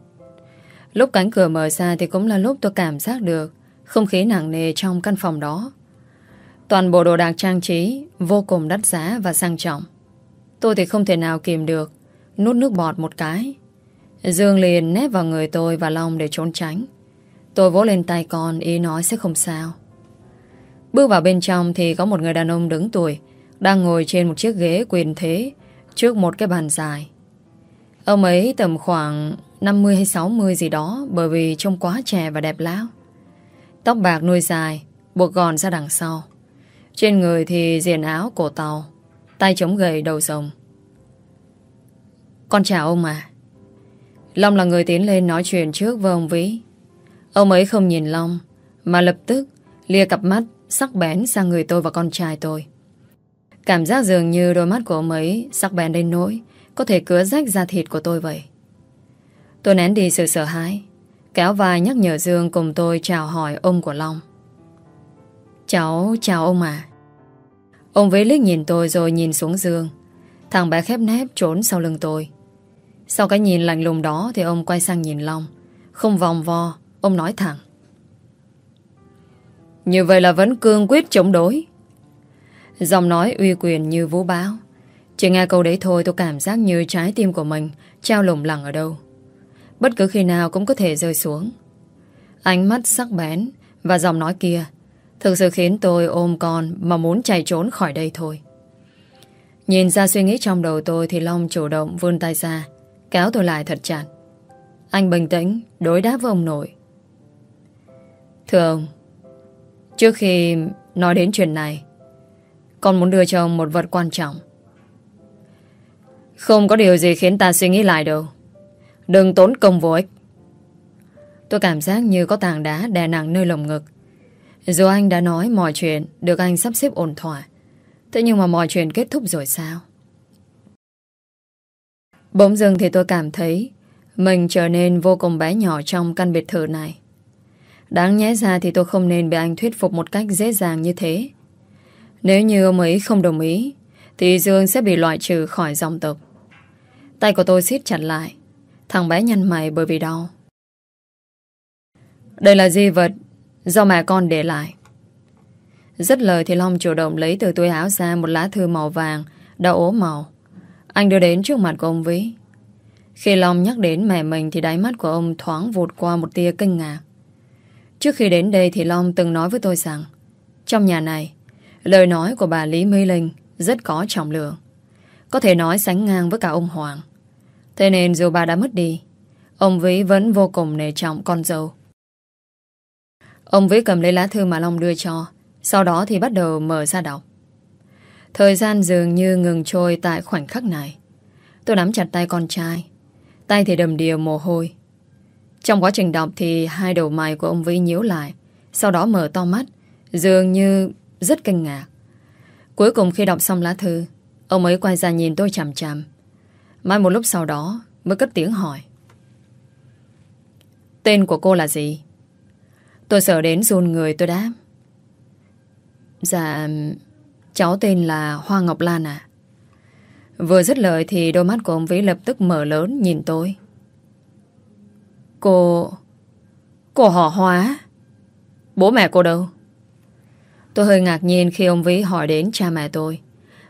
A: Lúc cánh cửa mở ra thì cũng là lúc tôi cảm giác được không khí nặng nề trong căn phòng đó. Toàn bộ đồ đạc trang trí vô cùng đắt giá và sang trọng. Tôi thì không thể nào kìm được, nút nước bọt một cái. Dương liền nép vào người tôi và Long để trốn tránh. Tôi vỗ lên tay con ý nói sẽ không sao. Bước vào bên trong thì có một người đàn ông đứng tuổi đang ngồi trên một chiếc ghế quyền thế trước một cái bàn dài. Ông ấy tầm khoảng 50 hay 60 gì đó bởi vì trông quá trẻ và đẹp láo. Tóc bạc nuôi dài, buộc gòn ra đằng sau. Trên người thì diện áo cổ tàu, tay chống gầy đầu rồng. Con chào ông à. Long là người tiến lên nói chuyện trước với ông Vĩ. Ông ấy không nhìn Long, mà lập tức lia cặp mắt sắc bén sang người tôi và con trai tôi. Cảm giác dường như đôi mắt của ông ấy sắc bén đến nỗi có thể cứa rách da thịt của tôi vậy. Tôi nén đi sự sợ hãi, kéo vai nhắc nhở Dương cùng tôi chào hỏi ông của Long. Cháu chào ông à. Ông với liếc nhìn tôi rồi nhìn xuống Dương. Thằng bé khép nép trốn sau lưng tôi. Sau cái nhìn lạnh lùng đó thì ông quay sang nhìn Long. Không vòng vo, ông nói thẳng. Như vậy là vẫn cương quyết chống đối. Giọng nói uy quyền như vũ báo. Chỉ nghe câu đấy thôi tôi cảm giác như trái tim của mình trao lủng lẳng ở đâu. Bất cứ khi nào cũng có thể rơi xuống. Ánh mắt sắc bén và giọng nói kia thực sự khiến tôi ôm con mà muốn chạy trốn khỏi đây thôi. Nhìn ra suy nghĩ trong đầu tôi thì Long chủ động vươn tay ra kéo tôi lại thật chặt. Anh bình tĩnh đối đáp với ông nội. Thưa ông, trước khi nói đến chuyện này, con muốn đưa cho ông một vật quan trọng. Không có điều gì khiến ta suy nghĩ lại đâu. Đừng tốn công vô ích. Tôi cảm giác như có tảng đá đè nặng nơi lồng ngực. Dù anh đã nói mọi chuyện được anh sắp xếp ổn thỏa. Thế nhưng mà mọi chuyện kết thúc rồi sao? Bỗng dưng thì tôi cảm thấy mình trở nên vô cùng bé nhỏ trong căn biệt thự này. Đáng nhẽ ra thì tôi không nên bị anh thuyết phục một cách dễ dàng như thế. Nếu như ông ấy không đồng ý, thì Dương sẽ bị loại trừ khỏi dòng tộc. Tay của tôi siết chặt lại. Thằng bé nhăn mày bởi vì đau. Đây là di vật do mẹ con để lại. Rất lời thì Long chủ động lấy từ túi áo ra một lá thư màu vàng đã ố màu. Anh đưa đến trước mặt của ông Vĩ. Khi Long nhắc đến mẹ mình thì đáy mắt của ông thoáng vụt qua một tia kinh ngạc. Trước khi đến đây thì Long từng nói với tôi rằng trong nhà này, lời nói của bà Lý Mỹ Linh rất có trọng lượng. Có thể nói sánh ngang với cả ông Hoàng. Thế nên dù bà đã mất đi, ông Vĩ vẫn vô cùng nề trọng con dâu. Ông Vĩ cầm lấy lá thư mà Long đưa cho, sau đó thì bắt đầu mở ra đọc. Thời gian dường như ngừng trôi tại khoảnh khắc này. Tôi nắm chặt tay con trai. Tay thì đầm đìa mồ hôi. Trong quá trình đọc thì hai đầu mày của ông Vĩ nhíu lại. Sau đó mở to mắt, dường như rất kinh ngạc. Cuối cùng khi đọc xong lá thư, ông ấy quay ra nhìn tôi chằm chằm. Mai một lúc sau đó mới cất tiếng hỏi. Tên của cô là gì? Tôi sợ đến run người tôi đáp. Dạ... Cháu tên là Hoa Ngọc Lan à Vừa dứt lời thì đôi mắt của ông Vĩ lập tức mở lớn nhìn tôi Cô... Cô họ Hoa Bố mẹ cô đâu Tôi hơi ngạc nhiên khi ông Vĩ hỏi đến cha mẹ tôi.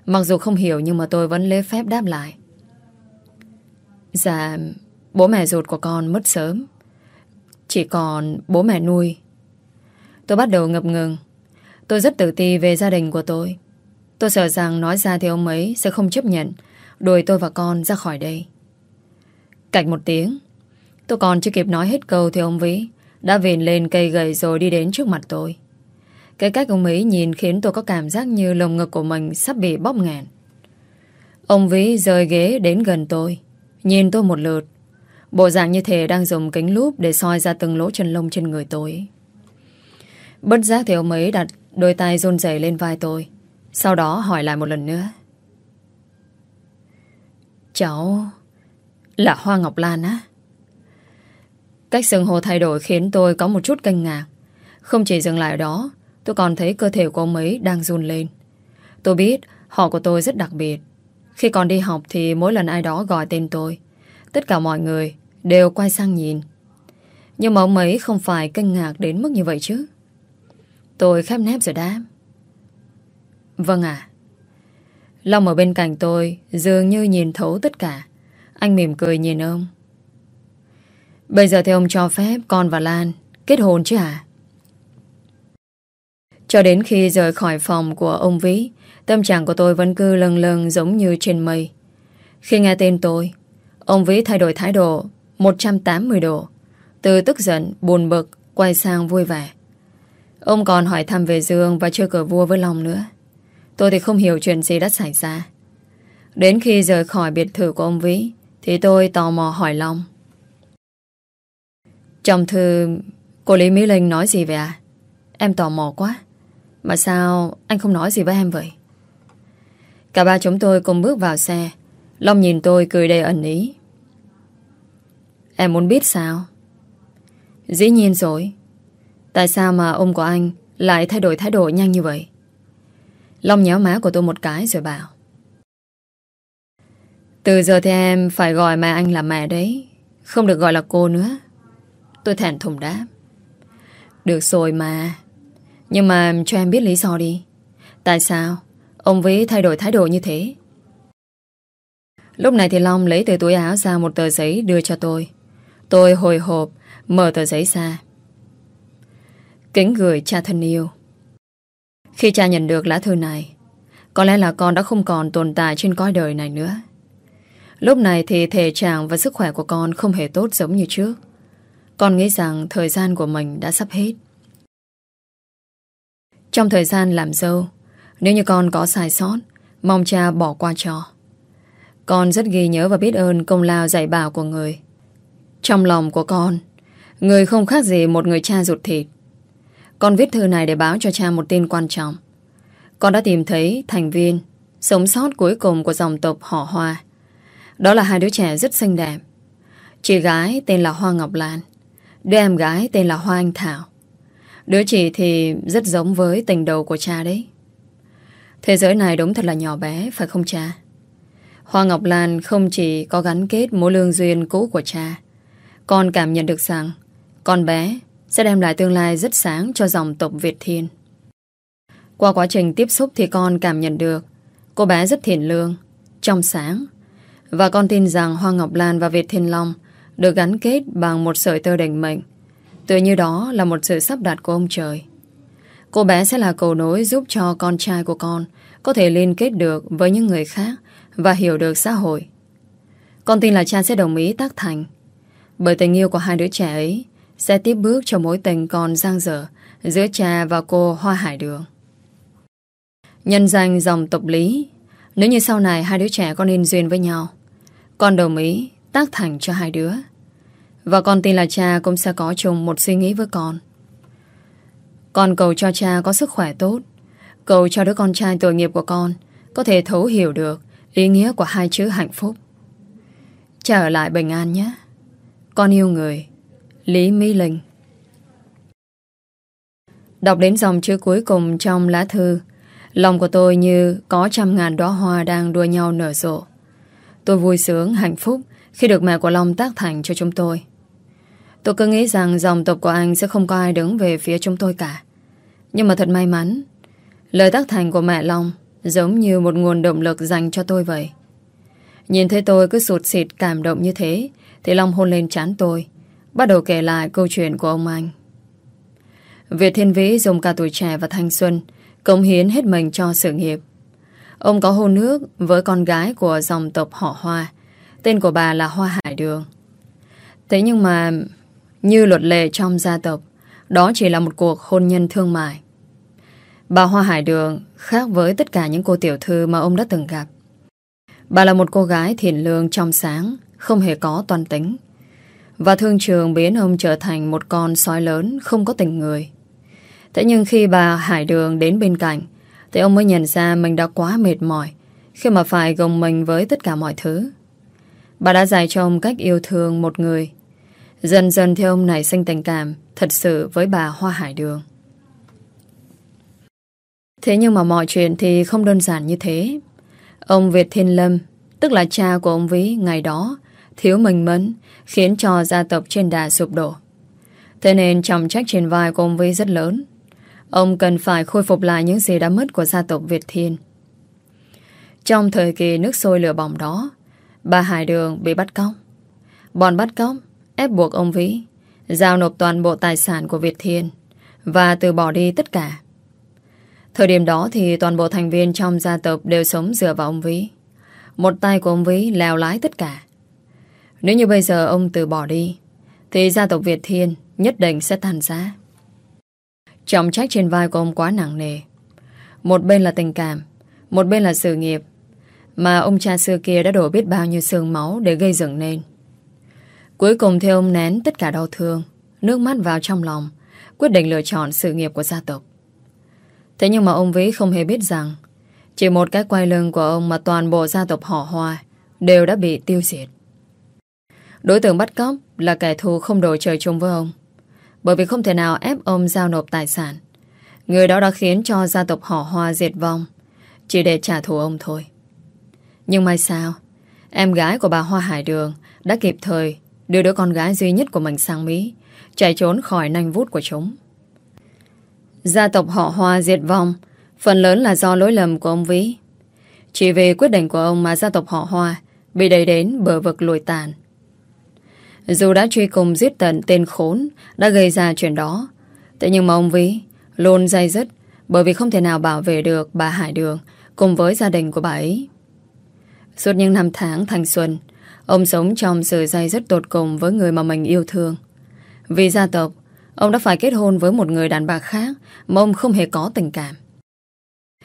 A: Mặc dù không hiểu nhưng mà tôi vẫn lễ phép đáp lại. Dạ Bố mẹ ruột của con mất sớm. Chỉ còn bố mẹ nuôi. Tôi bắt đầu ngập ngừng. Tôi rất tự ti về gia đình của tôi. Tôi sợ rằng nói ra thì ông ấy sẽ không chấp nhận, Đuổi tôi và con ra khỏi đây. Cạch một tiếng, Tôi còn chưa kịp nói hết câu Thì ông Vĩ đã vìn lên cây gầy rồi đi đến trước mặt tôi. Cái cách ông ấy nhìn khiến tôi có cảm giác như lồng ngực của mình sắp bị bóp nghẹn. Ông Vĩ rời ghế đến gần tôi, Nhìn tôi một lượt. Bộ dạng như thể đang dùng kính lúp Để soi ra từng lỗ chân lông trên người tôi. Bất giác thì ông ấy đặt đôi tay run rẩy lên vai tôi, sau đó hỏi lại một lần nữa. Cháu Là Hoa Ngọc Lan á? Cách xưng hồ thay đổi khiến tôi có một chút kinh ngạc. Không chỉ dừng lại ở đó Tôi còn thấy cơ thể của ông ấy đang run lên Tôi biết họ của tôi rất đặc biệt Khi còn đi học thì mỗi lần ai đó gọi tên tôi, Tất cả mọi người đều quay sang nhìn Nhưng mà ông ấy không phải kinh ngạc đến mức như vậy chứ Tôi khép nép rồi đáp Vâng ạ. Long ở bên cạnh tôi dường như nhìn thấu tất cả. Anh mỉm cười nhìn ông. Bây giờ thì ông cho phép con và Lan kết hôn chứ à? Cho đến khi rời khỏi phòng của ông Vĩ, tâm trạng của tôi vẫn cứ lần lần giống như trên mây. Khi nghe tên tôi, ông Vĩ thay đổi thái độ 180 độ. Từ tức giận, buồn bực, quay sang vui vẻ. Ông còn hỏi thăm về Dương và chơi cờ vua với Long nữa. Tôi thì không hiểu chuyện gì đã xảy ra. Đến khi rời khỏi biệt thự của ông Vĩ, thì tôi tò mò hỏi Long. Trong thư, cô Lý Mỹ Linh nói gì vậy à? Em tò mò quá. Mà sao anh không nói gì với em vậy? Cả ba chúng tôi cùng bước vào xe. Long nhìn tôi cười đầy ẩn ý. Em muốn biết sao? Dĩ nhiên rồi. Tại sao mà ông của anh lại thay đổi thái độ nhanh như vậy? Long nhéo má của tôi một cái rồi bảo. Từ giờ thì em phải gọi mẹ anh là mẹ đấy. Không được gọi là cô nữa. Tôi thẹn thùng đáp. Được rồi mà. Nhưng mà cho em biết lý do đi. Tại sao ông Vĩ thay đổi thái độ như thế? Lúc này thì Long lấy từ túi áo ra một tờ giấy đưa cho tôi. Tôi hồi hộp mở tờ giấy ra. Kính gửi cha thân yêu. Khi cha nhận được lá thư này, có lẽ là con đã không còn tồn tại trên cõi đời này nữa. Lúc này thì thể trạng và sức khỏe của con không hề tốt giống như trước. Con nghĩ rằng thời gian của mình đã sắp hết. Trong thời gian làm dâu, nếu như con có sai sót, mong cha bỏ qua cho. Con rất ghi nhớ và biết ơn công lao dạy bảo của người. Trong lòng của con, người không khác gì một người cha ruột thịt. Con viết thư này để báo cho cha một tin quan trọng. Con đã tìm thấy thành viên sống sót cuối cùng của dòng tộc họ Hoa. Đó là hai đứa trẻ rất xinh đẹp. Chị gái tên là Hoa Ngọc Lan, đứa em gái tên là Hoa Anh Thảo. Đứa chị thì rất giống với tình đầu của cha đấy. Thế giới này đúng thật là nhỏ bé, phải không cha? Hoa Ngọc Lan không chỉ có gắn kết mối lương duyên cũ của cha. Con cảm nhận được rằng con bé sẽ đem lại tương lai rất sáng cho dòng tộc Việt Thiên. Qua quá trình tiếp xúc thì con cảm nhận được cô bé rất thiện lương, trong sáng. Và con tin rằng Hoa Ngọc Lan và Việt Thiên Long được gắn kết bằng một sợi tơ định mệnh Tự như đó là một sự sắp đặt của ông trời. Cô bé sẽ là cầu nối giúp cho con trai của con có thể liên kết được với những người khác và hiểu được xã hội. Con tin là cha sẽ đồng ý tác thành. Bởi tình yêu của hai đứa trẻ ấy sẽ tiếp bước cho mối tình còn giang dở giữa cha và cô Hoa Hải Đường. Nhân danh dòng tộc lý, nếu như sau này hai đứa trẻ có nên duyên với nhau, con đồng ý tác thành cho hai đứa. Và con tin là cha cũng sẽ có chung một suy nghĩ với con. Con cầu cho cha có sức khỏe tốt. Cầu cho đứa con trai tội nghiệp của con có thể thấu hiểu được ý nghĩa của hai chữ hạnh phúc. Cha ở lại bình an nhé. Con yêu người. Lý Mỹ Linh Đọc đến dòng chữ cuối cùng trong lá thư Lòng của tôi như có trăm ngàn đóa hoa đang đua nhau nở rộ. Tôi vui sướng, hạnh phúc khi được mẹ của Long tác thành cho chúng tôi. Tôi cứ nghĩ rằng dòng tộc của anh sẽ không có ai đứng về phía chúng tôi cả. Nhưng mà thật may mắn, lời tác thành của mẹ Long giống như một nguồn động lực dành cho tôi vậy. Nhìn thấy tôi cứ sụt xịt cảm động như thế, thì Long hôn lên chán tôi, bắt đầu kể lại câu chuyện của ông anh. Việt Thiên Vĩ dùng cả tuổi trẻ và thanh xuân, cống hiến hết mình cho sự nghiệp. Ông có hôn nước với con gái của dòng tộc họ Hoa, tên của bà là Hoa Hải Đường. Thế nhưng mà như luật lệ trong gia tộc, đó chỉ là một cuộc hôn nhân thương mại. Bà Hoa Hải Đường khác với tất cả những cô tiểu thư mà ông đã từng gặp. Bà là một cô gái thiện lương trong sáng, không hề có toàn tính. Và thương trường biến ông trở thành một con sói lớn không có tình người. Thế nhưng khi bà Hải Đường đến bên cạnh, thì ông mới nhận ra mình đã quá mệt mỏi khi mà phải gồng mình với tất cả mọi thứ. Bà đã dạy cho ông cách yêu thương một người Dần dần theo ông này sinh tình cảm thật sự với bà Hoa Hải Đường. Thế nhưng mà mọi chuyện thì không đơn giản như thế. Ông Việt Thiên Lâm, tức là cha của ông Vĩ ngày đó, thiếu mình mẫn, khiến cho gia tộc trên đà sụp đổ. Thế nên trọng trách trên vai của ông Vĩ rất lớn. Ông cần phải khôi phục lại những gì đã mất của gia tộc Việt Thiên. Trong thời kỳ nước sôi lửa bỏng đó, bà Hải Đường bị bắt cóc. Bọn bắt cóc ép buộc ông Vĩ giao nộp toàn bộ tài sản của Việt Thiên và từ bỏ đi tất cả. Thời điểm đó thì toàn bộ thành viên trong gia tộc đều sống dựa vào ông Vĩ. Một tay của ông Vĩ lèo lái tất cả. Nếu như bây giờ ông từ bỏ đi, thì gia tộc Việt Thiên nhất định sẽ tàn giá. Trọng trách trên vai của ông quá nặng nề. Một bên là tình cảm, một bên là sự nghiệp, mà ông cha xưa kia đã đổ biết bao nhiêu xương máu để gây dựng nên. Cuối cùng thì ông nén tất cả đau thương, nước mắt vào trong lòng, quyết định lựa chọn sự nghiệp của gia tộc. Thế nhưng mà ông Vĩ không hề biết rằng chỉ một cái quay lưng của ông mà toàn bộ gia tộc họ Hoa đều đã bị tiêu diệt. Đối tượng bắt cóc là kẻ thù không đổi trời chung với ông. Bởi vì không thể nào ép ông giao nộp tài sản. Người đó đã khiến cho gia tộc họ Hoa diệt vong chỉ để trả thù ông thôi. Nhưng may sao, em gái của bà Hoa Hải Đường đã kịp thời đưa đứa con gái duy nhất của mình sang Mỹ, chạy trốn khỏi nanh vút của chúng. Gia tộc họ Hoa diệt vong, phần lớn là do lỗi lầm của ông Vĩ. Chỉ vì quyết định của ông mà gia tộc họ Hoa bị đẩy đến bờ vực lùi tàn. Dù đã truy cùng giết tận tên khốn đã gây ra chuyện đó, thế nhưng mà ông Vĩ luôn dây dứt bởi vì không thể nào bảo vệ được bà Hải Đường cùng với gia đình của bà ấy. Suốt những năm tháng thanh xuân, ông sống trong sự dây rất tột cùng với người mà mình yêu thương. Vì gia tộc, ông đã phải kết hôn với một người đàn bà khác mà ông không hề có tình cảm.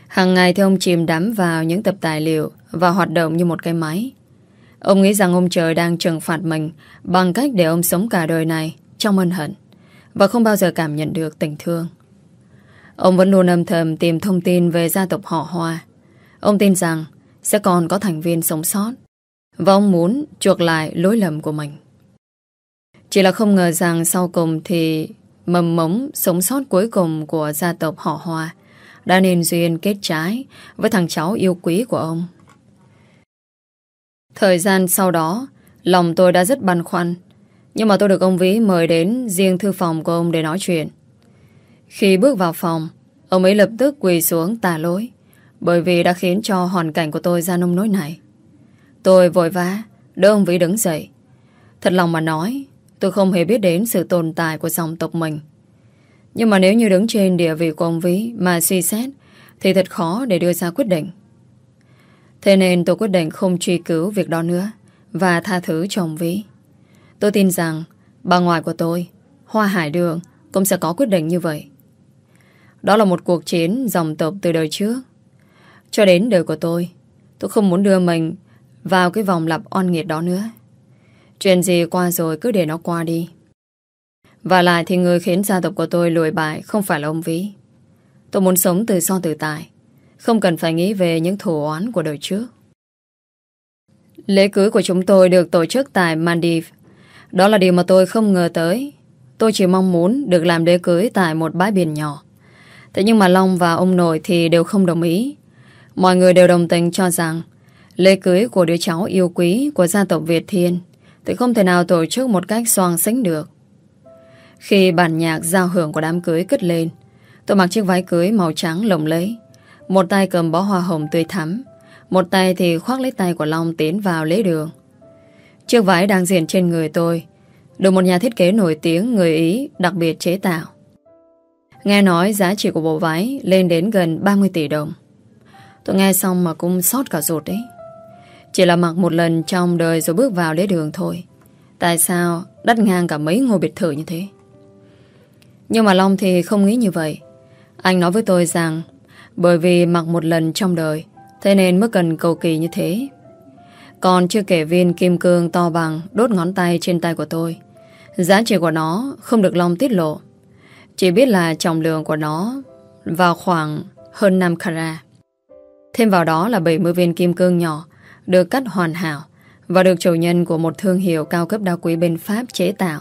A: Hàng ngày thì ông chìm đắm vào những tập tài liệu và hoạt động như một cái máy. Ông nghĩ rằng ông trời đang trừng phạt mình bằng cách để ông sống cả đời này trong ân hận và không bao giờ cảm nhận được tình thương. Ông vẫn luôn âm thầm tìm thông tin về gia tộc họ Hoa. Ông tin rằng sẽ còn có thành viên sống sót và ông muốn chuộc lại lỗi lầm của mình. Chỉ là không ngờ rằng sau cùng thì mầm mống sống sót cuối cùng của gia tộc họ Hoa đã nên duyên kết trái với thằng cháu yêu quý của ông. Thời gian sau đó, lòng tôi đã rất băn khoăn, nhưng mà tôi được ông Vĩ mời đến riêng thư phòng của ông để nói chuyện. Khi bước vào phòng, ông ấy lập tức quỳ xuống tà lối, bởi vì đã khiến cho hoàn cảnh của tôi ra nông nỗi này. Tôi vội vã, đỡ ông Vĩ đứng dậy. Thật lòng mà nói, tôi không hề biết đến sự tồn tại của dòng tộc mình. Nhưng mà nếu như đứng trên địa vị của ông Vĩ mà suy xét, thì thật khó để đưa ra quyết định. Thế nên tôi quyết định không truy cứu việc đó nữa và tha thứ cho ông Vĩ. Tôi tin rằng bà ngoại của tôi, Hoa Hải Đường, cũng sẽ có quyết định như vậy. Đó là một cuộc chiến dòng tộc từ đời trước. Cho đến đời của tôi, tôi không muốn đưa mình vào cái vòng lặp oan nghiệt đó nữa. Chuyện gì qua rồi cứ để nó qua đi. Và lại thì người khiến gia tộc của tôi lùi bại không phải là ông Vĩ. Tôi muốn sống từ so từ tại. Không cần phải nghĩ về những thù oán của đời trước. Lễ cưới của chúng tôi được tổ chức tại Maldives. Đó là điều mà tôi không ngờ tới. Tôi chỉ mong muốn được làm lễ cưới tại một bãi biển nhỏ. Thế nhưng mà Long và ông nội thì đều không đồng ý. Mọi người đều đồng tình cho rằng lễ cưới của đứa cháu yêu quý của gia tộc Việt Thiên thì không thể nào tổ chức một cách xoang sánh được. Khi bản nhạc giao hưởng của đám cưới cất lên, tôi mặc chiếc váy cưới màu trắng lồng lấy. Một tay cầm bó hoa hồng tươi thắm, một tay thì khoác lấy tay của Long tiến vào lễ đường. Chiếc váy đang diện trên người tôi, được một nhà thiết kế nổi tiếng người Ý đặc biệt chế tạo. Nghe nói giá trị của bộ váy lên đến gần 30 tỷ đồng. Tôi nghe xong mà cũng sót cả ruột đấy. Chỉ là mặc một lần trong đời rồi bước vào lễ đường thôi. Tại sao đắt ngang cả mấy ngôi biệt thự như thế? Nhưng mà Long thì không nghĩ như vậy. Anh nói với tôi rằng, bởi vì mặc một lần trong đời, thế nên mới cần cầu kỳ như thế. Còn chưa kể viên kim cương to bằng đốt ngón tay trên tay của tôi. Giá trị của nó không được Long tiết lộ. Chỉ biết là trọng lượng của nó vào khoảng hơn 5 carat. Thêm vào đó là 70 viên kim cương nhỏ được cắt hoàn hảo và được chủ nhân của một thương hiệu cao cấp đa quý bên Pháp chế tạo.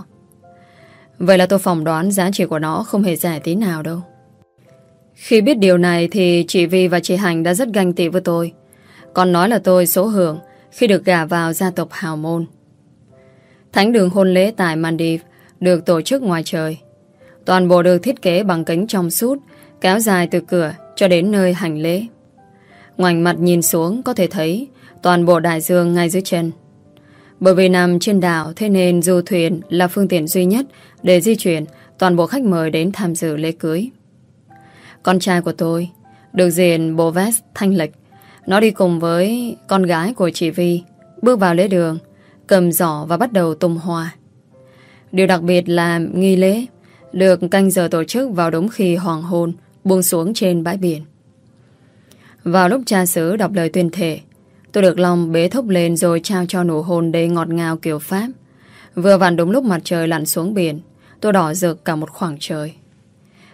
A: Vậy là tôi phỏng đoán giá trị của nó không hề rẻ tí nào đâu. Khi biết điều này thì chị Vi và chị Hành đã rất ganh tị với tôi. Còn nói là tôi số hưởng khi được gả vào gia tộc hào môn. Thánh đường hôn lễ tại Maldives được tổ chức ngoài trời. Toàn bộ được thiết kế bằng kính trong suốt, kéo dài từ cửa cho đến nơi hành lễ. Ngoảnh mặt nhìn xuống có thể thấy toàn bộ đại dương ngay dưới chân. Bởi vì nằm trên đảo, Thế nên du thuyền là phương tiện duy nhất Để di chuyển toàn bộ khách mời đến tham dự lễ cưới. Con trai của tôi, Được diện bộ vest thanh lịch, Nó đi cùng với con gái của chị Vi, Bước vào lễ đường, Cầm giỏ và bắt đầu tung hoa. Điều đặc biệt là nghi lễ Được canh giờ tổ chức vào đúng khi hoàng hôn Buông xuống trên bãi biển. Vào lúc cha xứ đọc lời tuyên thệ Tôi được lòng bế thúc lên rồi trao cho nụ hôn đầy ngọt ngào kiểu Pháp. Vừa vặn đúng lúc mặt trời lặn xuống biển, tôi đỏ rực cả một khoảng trời.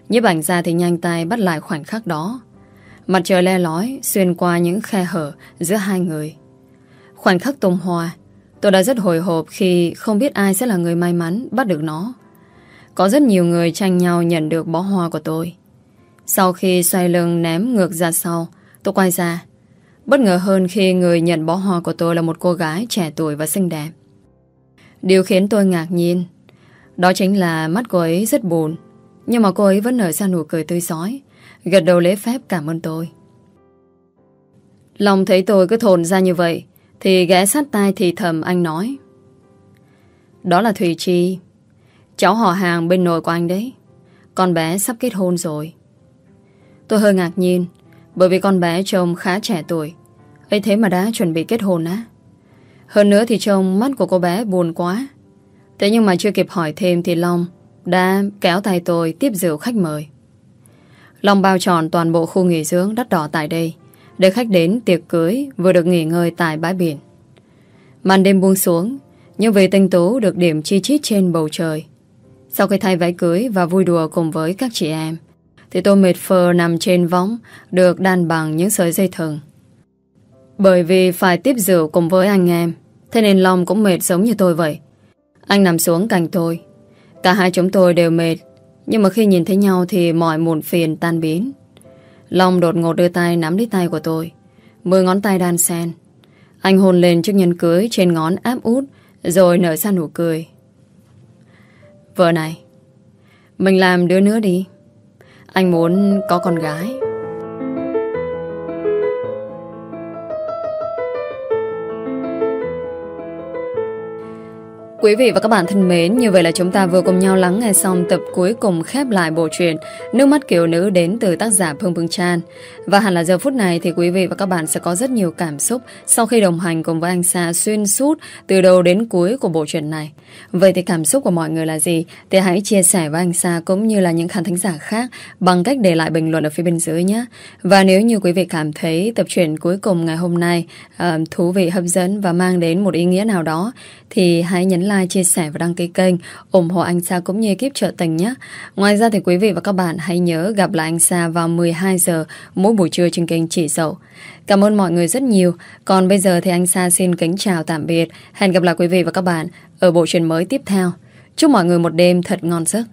A: Nhếp ảnh ra thì nhanh tay bắt lại khoảnh khắc đó. Mặt trời le lói xuyên qua những khe hở giữa hai người. Khoảnh khắc tung hoa, tôi đã rất hồi hộp khi không biết ai sẽ là người may mắn bắt được nó. Có rất nhiều người tranh nhau nhận được bó hoa của tôi. Sau khi xoay lưng ném ngược ra sau, tôi quay ra Bất ngờ hơn khi người nhận bó hoa của tôi là một cô gái trẻ tuổi và xinh đẹp. Điều khiến tôi ngạc nhiên, đó chính là mắt cô ấy rất buồn, nhưng mà cô ấy vẫn nở ra nụ cười tươi sói gật đầu lễ phép cảm ơn tôi. Lòng thấy tôi cứ thồn ra như vậy, thì ghé sát tai thì thầm anh nói Đó là Thùy Chi, Cháu họ hàng bên nội của anh đấy, Con bé sắp kết hôn rồi Tôi hơi ngạc nhiên bởi vì con bé trông khá trẻ tuổi. Ấy thế mà đã chuẩn bị kết hôn á. Hơn nữa thì trông mắt của cô bé buồn quá. Thế nhưng mà chưa kịp hỏi thêm Thì Long đã kéo tay tôi Tiếp rượu khách mời. Long bao tròn toàn bộ khu nghỉ dưỡng đắt đỏ tại đây, Để khách đến tiệc cưới Vừa được nghỉ ngơi tại bãi biển. Màn đêm buông xuống Nhưng vì tinh tú được điểm chi chít trên bầu trời. Sau khi thay váy cưới Và vui đùa cùng với các chị em thì tôi mệt phờ nằm trên võng, Được đan bằng những sợi dây thừng. Bởi vì phải tiếp rượu cùng với anh em, Thế nên Long cũng mệt giống như tôi vậy. Anh nằm xuống cạnh tôi. Cả hai chúng tôi đều mệt, Nhưng mà khi nhìn thấy nhau Thì mọi muộn phiền tan biến. Long đột ngột đưa tay nắm lấy tay của tôi, Mười ngón tay đan sen Anh hôn lên chiếc nhân cưới Trên ngón áp út, Rồi nở ra nụ cười. Vợ này, Mình làm đứa nữa đi anh muốn có con gái. Quý vị và các bạn thân mến, như vậy là chúng ta vừa cùng nhau lắng nghe xong tập cuối cùng khép lại bộ truyện Nước mắt kiểu nữ đến từ tác giả Phương Phương Chan. Và hẳn là giờ phút này thì quý vị và các bạn sẽ có rất nhiều cảm xúc sau khi đồng hành cùng với anh Sa xuyên suốt từ đầu đến cuối của bộ truyện này. Vậy thì cảm xúc của mọi người là gì? Thì hãy chia sẻ với anh Sa cũng như là những khán thính giả khác bằng cách để lại bình luận ở phía bên dưới nhé. Và nếu như quý vị cảm thấy tập truyện cuối cùng ngày hôm nay uh, thú vị hấp dẫn và mang đến một ý nghĩa nào đó thì hãy nhấn like like, chia sẻ và đăng ký kênh ủng hộ anh Sa cũng như ekip trợ tình nhé. Ngoài ra thì quý vị và các bạn hãy nhớ gặp lại anh Sa vào 12 giờ mỗi buổi trưa trên kênh Chỉ Dậu. Cảm ơn mọi người rất nhiều. Còn bây giờ thì anh Sa xin kính chào tạm biệt. Hẹn gặp lại quý vị và các bạn ở bộ truyện mới tiếp theo. Chúc mọi người một đêm thật ngon giấc.